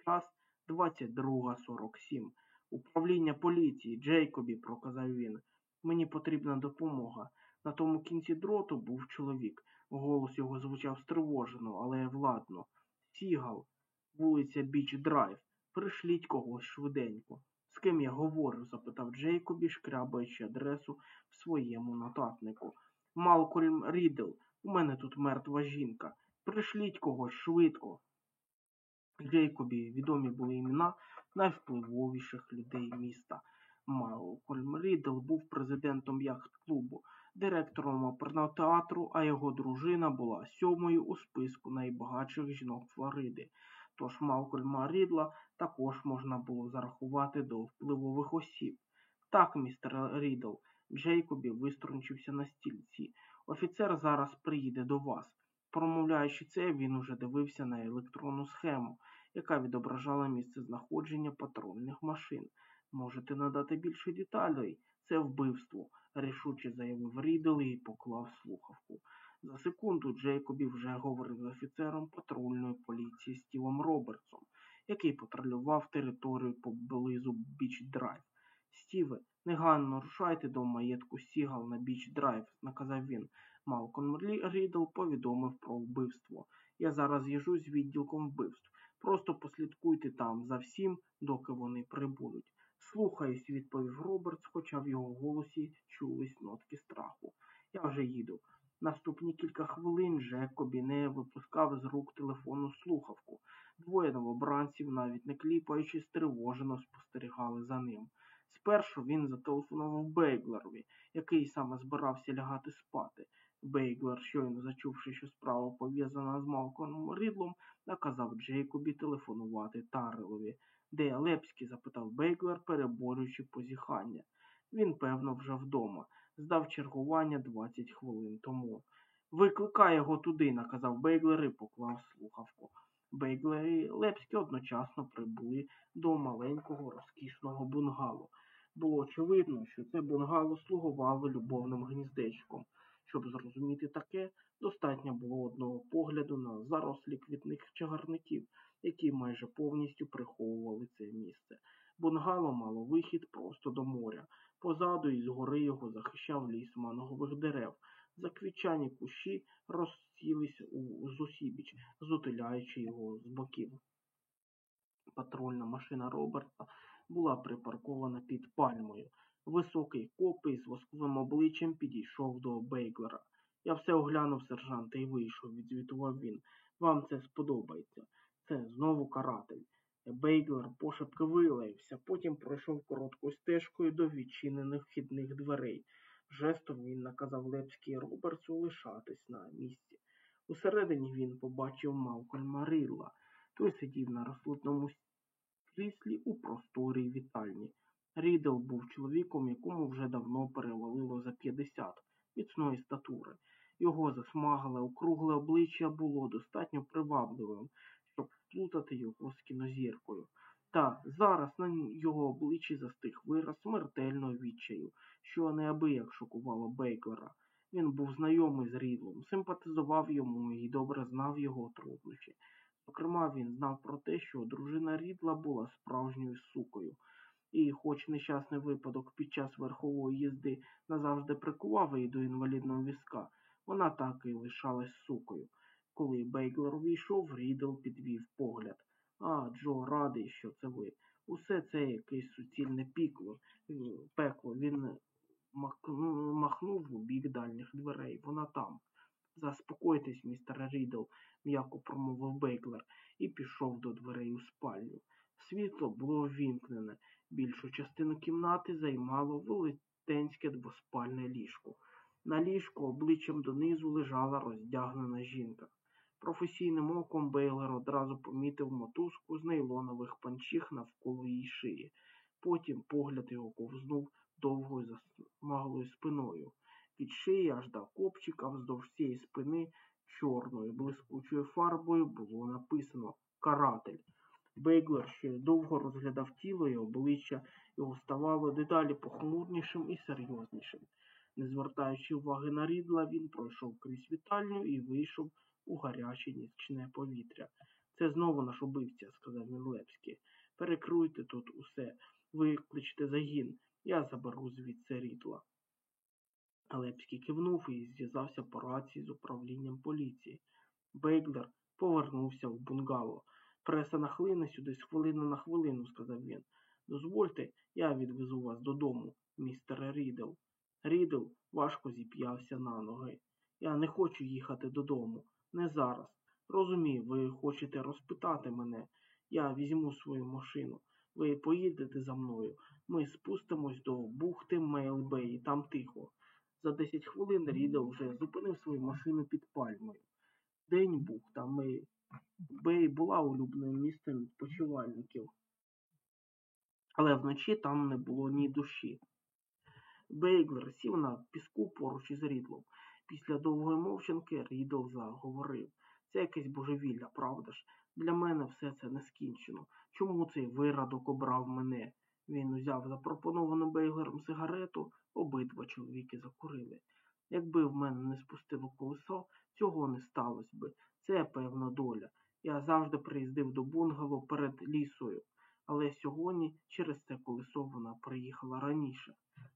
Час 22.47. Управління поліції, Джейкобі, проказав він. Мені потрібна допомога. На тому кінці дроту був чоловік. Голос його звучав стривожено, але владно. Сігал, вулиця Біч Драйв. Пришліть когось швиденько. З ким я говорю? запитав Джейкобі, шкрябаючи адресу в своєму нотатнику. Малкольм Рідл, у мене тут мертва жінка. Пришліть когось швидко. Джейкобі відомі були імена найвпливовіших людей міста. Малкольм Рідл був президентом яхт-клубу, директором оперного театру, а його дружина була сьомою у списку найбагатших жінок Флориди. тож Малкольма Рідла також можна було зарахувати до впливових осіб. Так, містер Рідл, Джейкобі виструнчився на стільці. Офіцер зараз приїде до вас. Промовляючи це, він уже дивився на електронну схему, яка відображала місце знаходження патрульних машин. Можете надати більше деталей? Це вбивство, рішуче заявив Рідл і поклав слухавку. За секунду Джейкобі вже говорив з офіцером патрульної поліції Стівом Робертсом, який патрулював територію поблизу Біч Драйв. Стіве, негайно рушайте до маєтку Сігал на Біч Драйв, наказав він. Малкольм Рідл повідомив про вбивство. Я зараз зв'яжусь з відділком вбивств. Просто послідкуйте там за всім, доки вони прибудуть. Слухаюсь, відповів Робертс, хоча в його голосі чулись нотки страху. Я вже їду. Наступні кілька хвилин Джекобі не випускав з рук телефонну слухавку. Двоє новобранців, навіть не кліпаючи, стривожено спостерігали за ним. Спершу він зателефонував Бейглерові, який саме збирався лягати спати. Бейглер, щойно зачувши, що справа пов'язана з Малконом Рідлом, наказав Джейкобі телефонувати Тарелові. Де Лепський? запитав Бейглер, переборюючи позіхання. Він, певно, вже вдома. Здав чергування 20 хвилин тому. Викликай його туди, наказав Бейглер і поклав слухавку. Бейглер і Лепський одночасно прибули до маленького розкішного бунгало. Було очевидно, що це бунгало слугувало любовним гніздечком. Щоб зрозуміти таке, достатньо було одного погляду на зарослі квітних чагарників, які майже повністю приховували це місце. Бунгало мало вихід просто до моря. Позаду і згори його захищав ліс мангових дерев. Заквічані кущі розсілись зусібіч, зутиляючи його з боків. Патрульна машина Роберта була припаркована під пальмою. Високий коп із восковим обличчям підійшов до Бейглера. Я все оглянув сержанта і вийшов, відзвітував він. Вам це сподобається. Це знову каратель. Бейглер пошепки вилаявся, потім пройшов короткою стежкою до відчинених вхідних дверей. Жестом він наказав Лепській Робертсу лишатись на місці. Усередині він побачив Малкольма Рилла. Той сидів на розслутному кріслі у просторій вітальні. Рідл був чоловіком, якому вже давно перевалило за 50 міцної статури. Його засмагале, округле обличчя було достатньо привабливим, щоб вплутати його з кінозіркою. Та зараз на його обличчі застиг вираз смертельного відчаю, що неабияк шокувало Бейклера. Він був знайомий з Рідлом, симпатизував йому і добре знав його труднощі. Зокрема, він знав про те, що дружина Рідла була справжньою сукою. І, хоч нещасний випадок під час верхової їзди назавжди прикував її до інвалідного візка, вона так і лишалась сукою. Коли Бейглер увійшов, Рідл підвів погляд. А, Джо, радий, що це ви. Усе це якесь суцільне пікло, пекло. Він махнув у бік дальніх дверей. Вона там. Заспокойтесь, містер Рідл, м'яко промовив Бейглер і пішов до дверей у спальню. Світло було ввімкнене. Більшу частину кімнати займало велетенське двоспальне ліжко. На ліжку обличчям донизу лежала роздягнена жінка. Професійним оком Бейлер одразу помітив мотузку з нейлонових панчіх навколо її шиї. Потім погляд його ковзнув довгою засмаглою спиною. Від шиї аж до копчика вздовж цієї спини чорною блискучою фарбою було написано Каратель. Бейглер ще довго розглядав тіло і обличчя його ставало дедалі похмурнішим і серйознішим. Не звертаючи уваги на рідла, він пройшов крізь вітальню і вийшов у гаряче нічне повітря. Це знову наш убивця, сказав він Лепський. Перекруйте тут усе, викличте загін, я заберу звідси рідла. Лепський кивнув і зв'язався по рації з управлінням поліції. Бейглер повернувся в бунгало. Преса нахлине сюди з хвилини на хвилину, сказав він. Дозвольте, я відвезу вас додому, містере Рідл. Рідл важко зіп'явся на ноги. Я не хочу їхати додому. Не зараз. Розумію, ви хочете розпитати мене. Я візьму свою машину. Ви поїдете за мною. Ми спустимось до бухти Мейлбей, там тихо. За 10 хвилин Рідл вже зупинив свою машину під пальмою. Вдень бухта Бей була улюбленим місцем відпочивальників, але вночі там не було ні душі. Бейглер сів на піску поруч із Рідлом. Після довгої мовчанки Рідл заговорив. Це якесь божевілля, правда ж? Для мене все це не скінчено. Чому цей виродок обрав мене? Він узяв запропоновану Бейглером сигарету, обидва чоловіки закурили. Якби в мене не спустило колесо, цього не сталося би. Це певна доля. Я завжди приїздив до бунгало перед лісою, але сьогодні через це колесо вона приїхала раніше.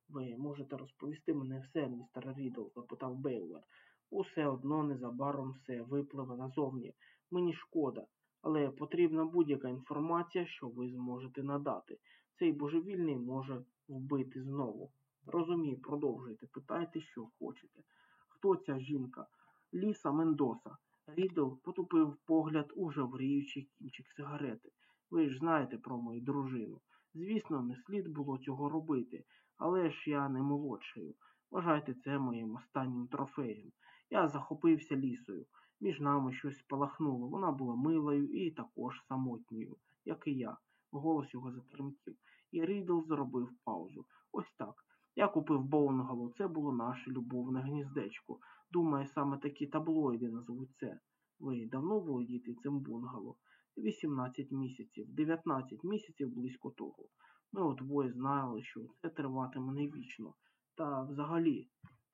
Ви можете розповісти мене все, містер Рідл, запитав Бейлер. Усе одно незабаром все випливе назовні. Мені шкода, але потрібна будь-яка інформація, що ви зможете надати. Цей божевільний може вбити знову. Розумію, продовжуйте, питайте, що хочете. Хто ця жінка? Ліса Мендоса. Рідл потупив погляд у жавріючий кінчик сигарети. Ви ж знаєте про мою дружину. Звісно, не слід було цього робити, але ж я не молодшаю. Вважайте це моїм останнім трофеєм. Я захопився лісою. Між нами щось спалахнуло. Вона була милою і також самотньою, як і я. Голос його затремтів. І Рідл зробив паузу. Ось так. Я купив Боунгалу. Це було наше любовне гніздечко. Думаю, саме такі таблоїди назвуть це. Ви давно володієте цим бунгало? 18 місяців, 19 місяців близько того. Ми обоє знали, що це триватиме не вічно. Та взагалі,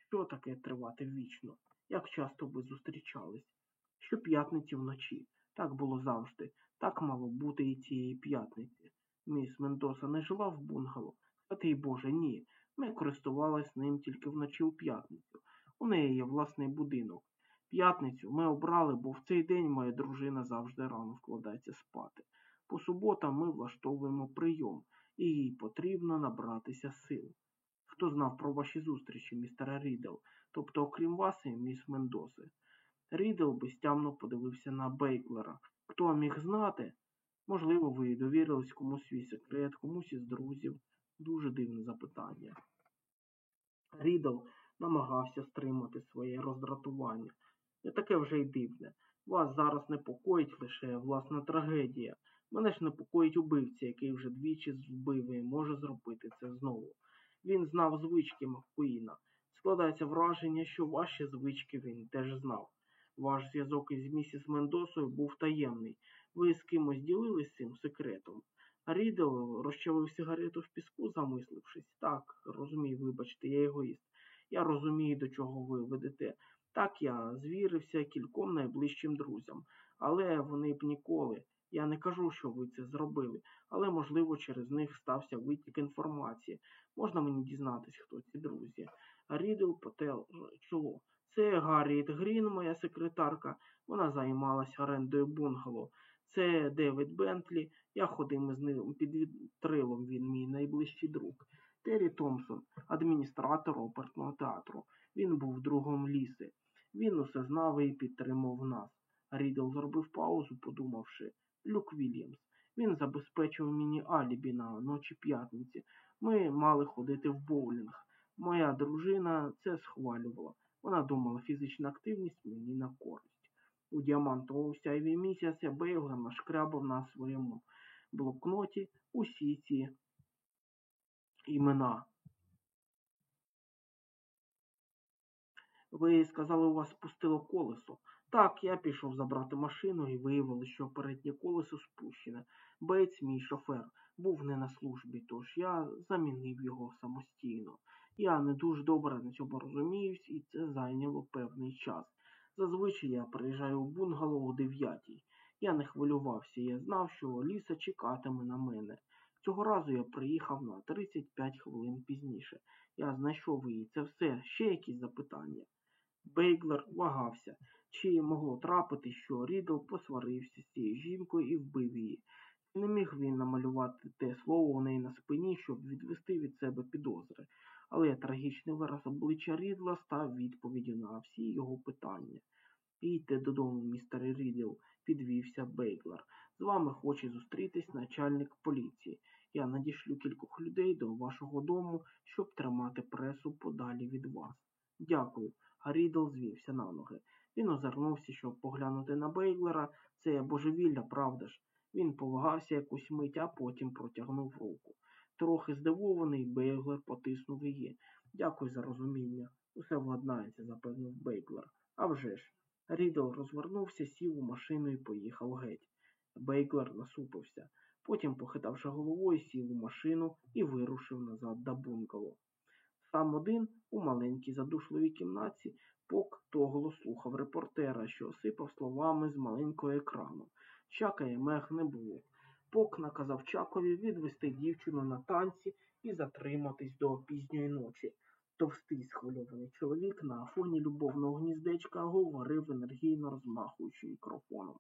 що таке тривати вічно? Як часто ви зустрічались? Щоп'ятниці вночі. Так було завжди. Так мало бути і цієї п'ятниці. Міс Мендоса не жила в бунгало. Святий Боже, ні. Ми користувались ним тільки вночі у п'ятницю. У неї є власний будинок. П'ятницю ми обрали, бо в цей день моя дружина завжди рано вкладається спати. По суботам ми влаштовуємо прийом, і їй потрібно набратися сил. Хто знав про ваші зустрічі, містере Рідл, тобто, окрім вас і міс Мендоси? Рідл безтямно подивився на Бейглера. Хто міг знати? Можливо, ви довірили комусь свій секрет, комусь із друзів. Дуже дивне запитання. Рідл намагався стримати своє роздратування. Не таке вже й дивне. Вас зараз непокоїть лише власна трагедія. Мене ж непокоїть убивця, який вже двічі збив і може зробити це знову. Він знав звички Маккуїна. Складається враження, що ваші звички він теж знав. Ваш зв'язок із місіс Мендосою був таємний. Ви з кимось ділились цим секретом. Рідл розчавив сигарету в піску, замислившись. Так, розумію, вибачте, я егоїст. Я розумію, до чого ви ведете. Так я звірився кільком найближчим друзям, але вони б ніколи. Я не кажу, що ви це зробили, але, можливо, через них стався витік інформації. Можна мені дізнатись, хто ці друзі. Рідл потел чоло. Це Гарріет Грін, моя секретарка. Вона займалась орендою бунгало. Це Девід Бентлі. Я ходив із ним під вітрилом, він мій найближчий друг. Террі Томпсон, адміністратор оперного театру. Він був другом ліси. Він усе знав і підтримав нас. Рідл зробив паузу, подумавши. Люк Вільямс. Він забезпечив мені алібі на ночі п'ятниці. Ми мали ходити в боулінг. Моя дружина це схвалювала. Вона думала, фізична активність мені на користь. У діамантовому сяйві місяця Бейлер нашкрябав на своєму блокноті усі ці імена. Ви сказали, у вас спустило колесо. Так, я пішов забрати машину і виявили, що переднє колесо спущене. Бейтс, мій шофер, був не на службі, тож я замінив його самостійно. Я не дуже добре на цьому розуміюсь, і це зайняло певний час. Зазвичай я приїжджаю в бунгало о 9. Я не хвилювався, я знав, що ліса чекатиме на мене. Цього разу я приїхав на 35 хвилин пізніше. Я знайшов її. Це все, ще якісь запитання. Бейглер вагався, чи могло трапитись, що Рідл посварився з цією жінкою і вбив її. Не міг він намалювати те слово у неї на спині, щоб відвести від себе підозри. Але трагічний вираз обличчя Рідла став відповіддю на всі його питання. Їдьте додому, містер Рідл, підвівся Бейглер. З вами хоче зустрітись начальник поліції. Я надішлю кількох людей до вашого дому, щоб тримати пресу подалі від вас. Дякую. Рідл звівся на ноги. Він озирнувся, щоб поглянути на Бейглера. Це божевілля, правда ж? Він повагався якусь мить, а потім протягнув руку. Трохи здивований, Бейглер потиснув її. Дякую за розуміння. Усе владнається, запевнив Бейглер. А вже ж. Рідл розвернувся, сів у машину і поїхав геть. Бейглер насупився. Потім, похитавши головою, сів у машину і вирушив назад до бунгало. Сам один у маленькій задушливій кімнаті Пок того слухав репортера, що осипав словами з маленького екрану. Чака і мех не було. Пок наказав Чакові відвести дівчину на танці і затриматись до пізньої ночі. Товстий схвильований чоловік на фоні любовного гніздечка говорив енергійно розмахуючи мікрофоном.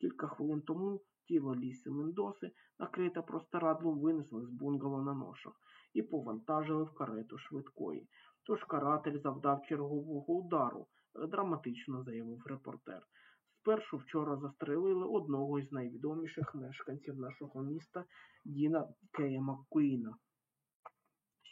Кілька хвилин тому тіло ліси Мендоси, накрите простирадлом, винесли з бунгало на ношах і повантажили в карету швидкої. Тож каратель завдав чергового удару, е, драматично заявив репортер. Спершу вчора застрелили одного із найвідоміших мешканців нашого міста Діна Кея Маккуїна.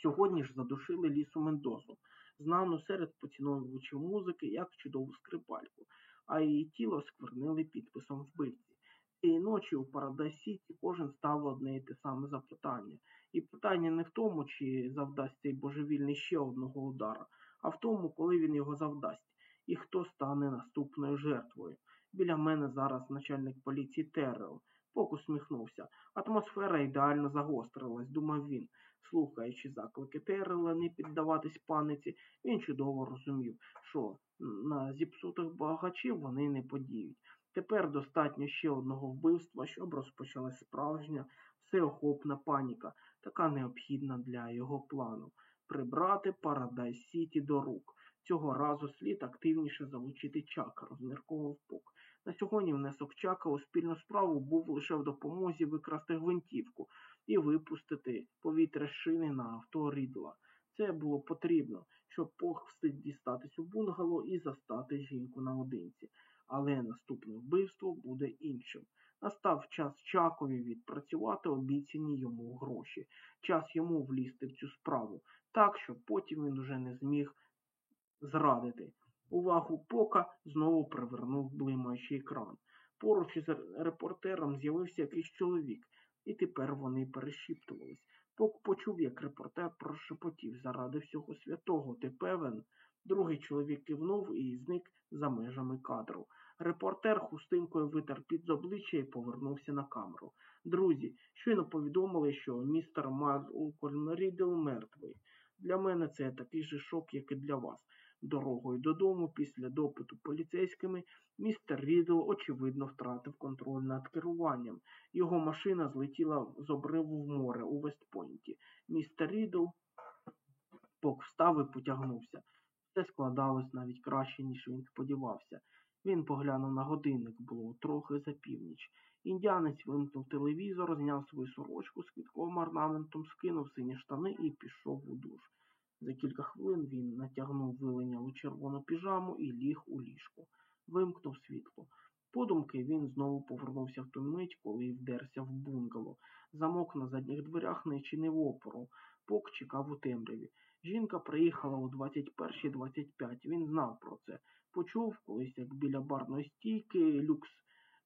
Сьогодні ж задушили лісу Мендосу, знану серед поціновувачів музики як чудову скрипальку, а її тіло сквернили підписом вбивці. Цієї ночі у Парадайз Сіті кожен ставив одне і те саме запитання. І питання не в тому, чи завдасть цей божевільний ще одного удара, а в тому, коли він його завдасть, і хто стане наступною жертвою. Біля мене зараз начальник поліції Террел. Пок усміхнувся. Атмосфера ідеально загострилась, думав він. Слухаючи заклики Террела не піддаватись паниці, він чудово розумів, що на зіпсутих багачів вони не подіють. Тепер достатньо ще одного вбивства, щоб розпочалась справжня всеохопна паніка, така необхідна для його плану прибрати Парадайз Сіті до рук. Цього разу слід активніше залучити Чака, розмірковував Пок. На сьогодні внесок Чака у спільну справу був лише в допомозі викрасти гвинтівку і випустити повітря шини на авто Рідла. Це було потрібно, щоб Пок встиг дістатись у бунгало і застати жінку наодинці. Але наступне вбивство буде іншим. Настав час Чакові відпрацювати обіцяні йому гроші. Час йому влізти в цю справу, так, щоб потім він уже не зміг зрадити. Увагу Пока знову привернув блимаючий екран. Поруч із репортером з'явився якийсь чоловік, і тепер вони перешіптувались. Пок почув, як репортер прошепотів заради всього святого. Ти певен? Другий чоловік кивнув і зник за межами кадру. Репортер хустинкою витер під з обличчя і повернувся на камеру. Друзі, щойно повідомили, що містер Майлз Рідл мертвий. Для мене це такий же шок, як і для вас. Дорогою додому, після допиту поліцейськими, містер Рідл, очевидно, втратив контроль над керуванням. Його машина злетіла з обриву в море у Вестпойнті. Містер Рідл пок встав і потягнувся. Все складалось навіть краще, ніж він сподівався. Він поглянув на годинник, було трохи за північ. Індіанець вимкнув телевізор, зняв свою сорочку з квітковим орнаментом, скинув сині штани і пішов у душ. За кілька хвилин він натягнув виленялу червону піжаму і ліг у ліжко. Вимкнув світло. Подумки він знову повернувся в ту мить, коли вдерся в бунгало. Замок на задніх дверях не чинив опору. Пок чекав у темряві. Жінка приїхала о 21.25. Він знав про це. Почув колись, як біля барної стійки люкс.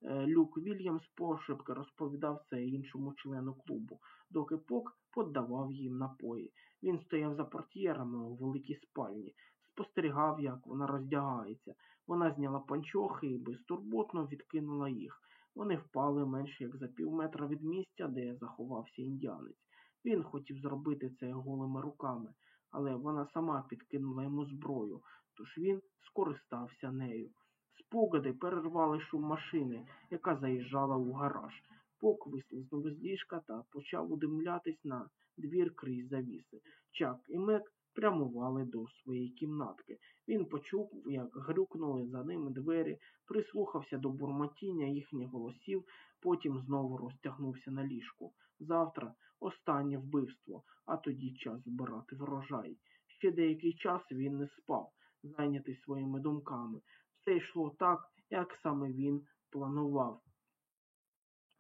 Е, Люк Вільямс пошепки розповідав це іншому члену клубу, доки Пок подавав їм напої. Він стояв за портьєрами у великій спальні, спостерігав, як вона роздягається. Вона зняла панчохи і безтурботно відкинула їх. Вони впали менше як за пів метра від місця, де заховався індіанець. Він хотів зробити це голими руками, але вона сама підкинула йому зброю, тож він скористався нею. Спогади перервали шум машини, яка заїжджала у гараж. Пок вислизнув з ліжка та почав удивлятись на двір крізь завіси. Чак і Мек прямували до своєї кімнатки. Він почув, як грюкнули за ними двері, прислухався до бурмотіння їхніх голосів, потім знову розтягнувся на ліжку. Завтра останнє вбивство, а тоді час збирати врожай. Ще деякий час він не спав, зайнятий своїми думками. Все йшло так, як саме він планував.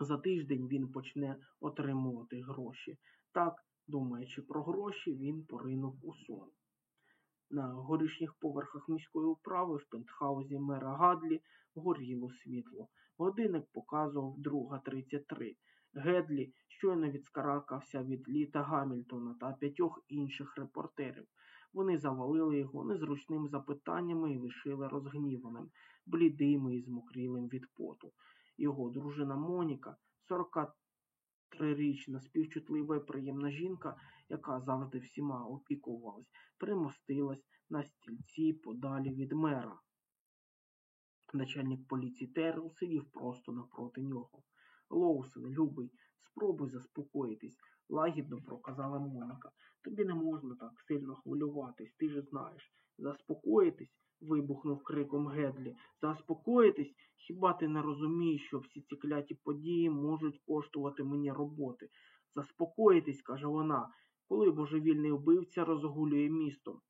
За тиждень він почне отримувати гроші. Так, думаючи про гроші, він поринув у сон. На горішніх поверхах міської управи в пентхаузі мера Гадлі горіло світло. Годинник показував друга 33. Гедлі щойно відскаракався від Літа Гамільтона та п'ятьох інших репортерів. Вони завалили його незручними запитаннями і лишили розгніваним, блідим і змокрілим від поту. Його дружина Моніка, 43-річна, співчутлива і приємна жінка, яка завжди всіма опікувалась, примостилась на стільці подалі від мера. Начальник поліції Террел сидів просто напроти нього. Лоусон, любий, спробуй заспокоїтись, лагідно проказала Моніка. Тобі не можна так сильно хвилюватись, ти ж знаєш. Заспокоїтись? вибухнув криком Гедлі. Заспокоїтись? Хіба ти не розумієш, що всі ці кляті події можуть коштувати мені роботи? Заспокоїтись, каже вона, коли божевільний убивця розгулює містом.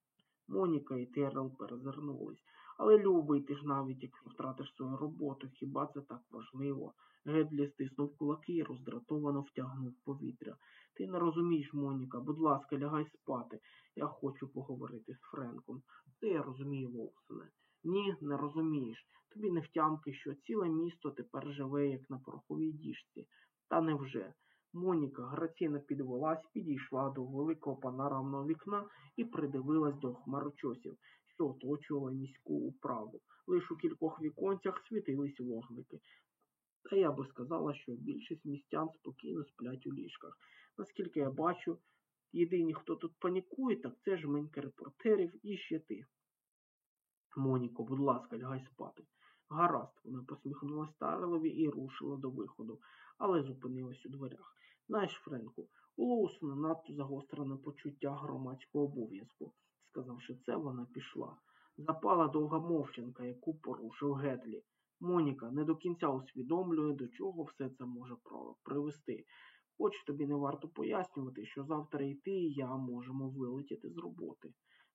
Моніка і Террел перезирнулись. Але любий, ти ж навіть якщо втратиш свою роботу, хіба це так важливо? Гедлі стиснув кулаки і роздратовано втягнув повітря. Ти не розумієш, Моніка, будь ласка, лягай спати. Я хочу поговорити з Френком. Ти я розумію, Лоусоне. Ні, не розумієш. Тобі не втямки, що ціле місто тепер живе, як на пороховій діжці. Та невже? Моніка граційно підвелась, підійшла до великого панорамного вікна і придивилась до хмарочосів, що оточували міську управу. Лише у кількох віконцях світились вогники. Та я би сказала, що більшість містян спокійно сплять у ліжках. Наскільки я бачу, єдині, хто тут панікує, так це жменька репортерів і ще ти. Моніко, будь ласка, лягай спати. Гаразд, вона посміхнулася Тарлові і рушила до виходу, але зупинилась у дверях. Знаєш, Френку, у Лоусона надто загострене почуття громадського обов'язку. Сказавши це, вона пішла. Запала довга мовчанка, яку порушив Гедлі. Моніка не до кінця усвідомлює, до чого все це може привести. Хоч тобі не варто пояснювати, що завтра і ти, і я можемо вилетіти з роботи.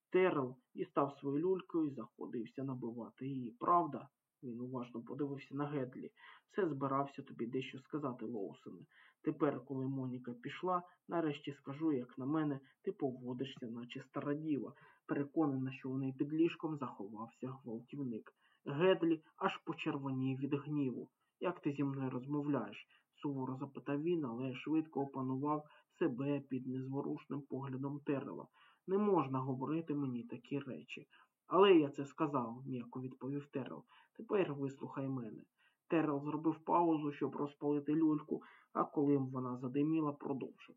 Терл дістав свою люльку і заходився набивати її. Правда? Він уважно подивився на Гедлі. Все збирався тобі дещо сказати, Лоусоне. Тепер, коли Моніка пішла, нарешті скажу, як на мене, ти поводишся, наче стара діва, переконана, що у неї під ліжком заховався гвалтівник. Гедлі аж почервонів від гніву. Як ти зі мною розмовляєш? суворо запитав він, але швидко опанував себе під незворушним поглядом Терела. Не можна говорити мені такі речі. Але я це сказав, м'яко відповів Терел. Тепер вислухай мене. Терел зробив паузу, щоб розпалити люльку, а коли вона задиміла, продовжив.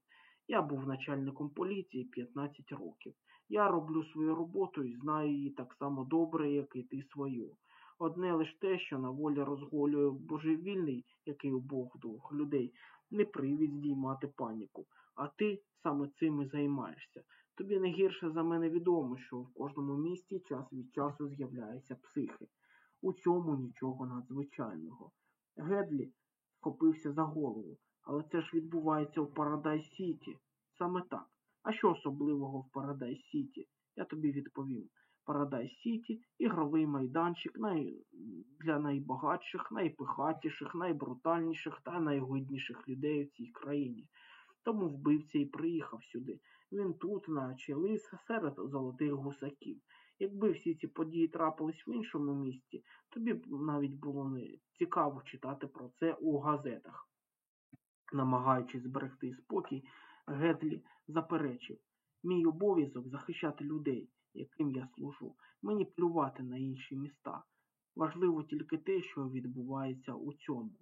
Я був начальником поліції 15 років. Я роблю свою роботу і знаю її так само добре, як і ти свою. Одне лише те, що на волі розголює божевільний, який у Бог двох людей, не привід здіймати паніку. А ти саме цим і займаєшся. Тобі не гірше за мене відомо, що в кожному місті час від часу з'являються психи. У цьому нічого надзвичайного. Гедлі схопився за голову, але це ж відбувається у Парадайз Сіті. Саме так. А що особливого в Парадайз Сіті? Я тобі відповім. Парадайз Сіті ігровий майданчик для найбагатших, найпихатіших, найбрутальніших та найгидніших людей у цій країні. Тому вбивця і приїхав сюди. Він тут, наче лис, серед золотих гусаків. Якби всі ці події трапились в іншому місті, тобі б навіть було не цікаво читати про це у газетах. Намагаючись зберегти спокій, Гедлі заперечив мій обов'язок захищати людей, яким я служу. Мені плювати на інші міста. Важливо тільки те, що відбувається у цьому.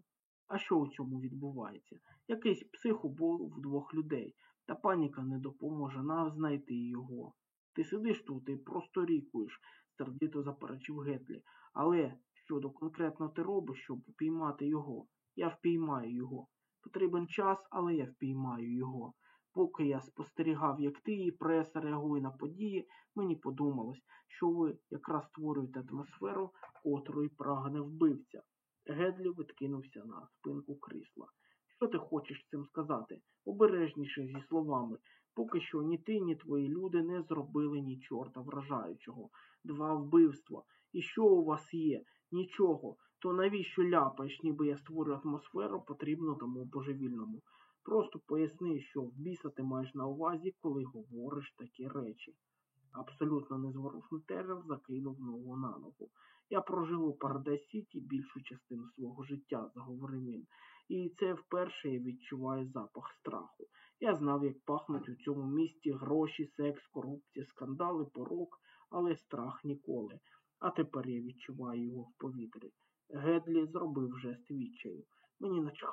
А що у цьому відбувається? Якийсь псих убив двох людей, та паніка не допоможе нам знайти його. Ти сидиш тут і просто рікуєш, сердито заперечив Гетлі. Але щодо конкретно ти робиш, щоб впіймати його? Я впіймаю його. Потрібен час, але я впіймаю його. Поки я спостерігав, як ти і преса реагує на події, мені подумалось, що ви якраз створюєте атмосферу, котрої прагне вбивця. Гедлі відкинувся на спинку крісла. Що ти хочеш цим сказати? Обережніше зі словами. Поки що ні ти, ні твої люди не зробили ні чорта вражаючого. Два вбивства. І що у вас є? Нічого. То навіщо ляпаєш, ніби я створю атмосферу, потрібну тому божевільному? Просто поясни, що в біса ти маєш на увазі, коли говориш такі речі. Абсолютно незворушний терор закинув ногу на ногу. Я прожив у Парадайз Сіті більшу частину свого життя, заговорив він. І це вперше я відчуваю запах страху. Я знав, як пахнуть у цьому місті гроші, секс, корупція, скандали, порок, але страх ніколи. А тепер я відчуваю його в повітрі. Гедлі зробив жест відчаю. Мені начхати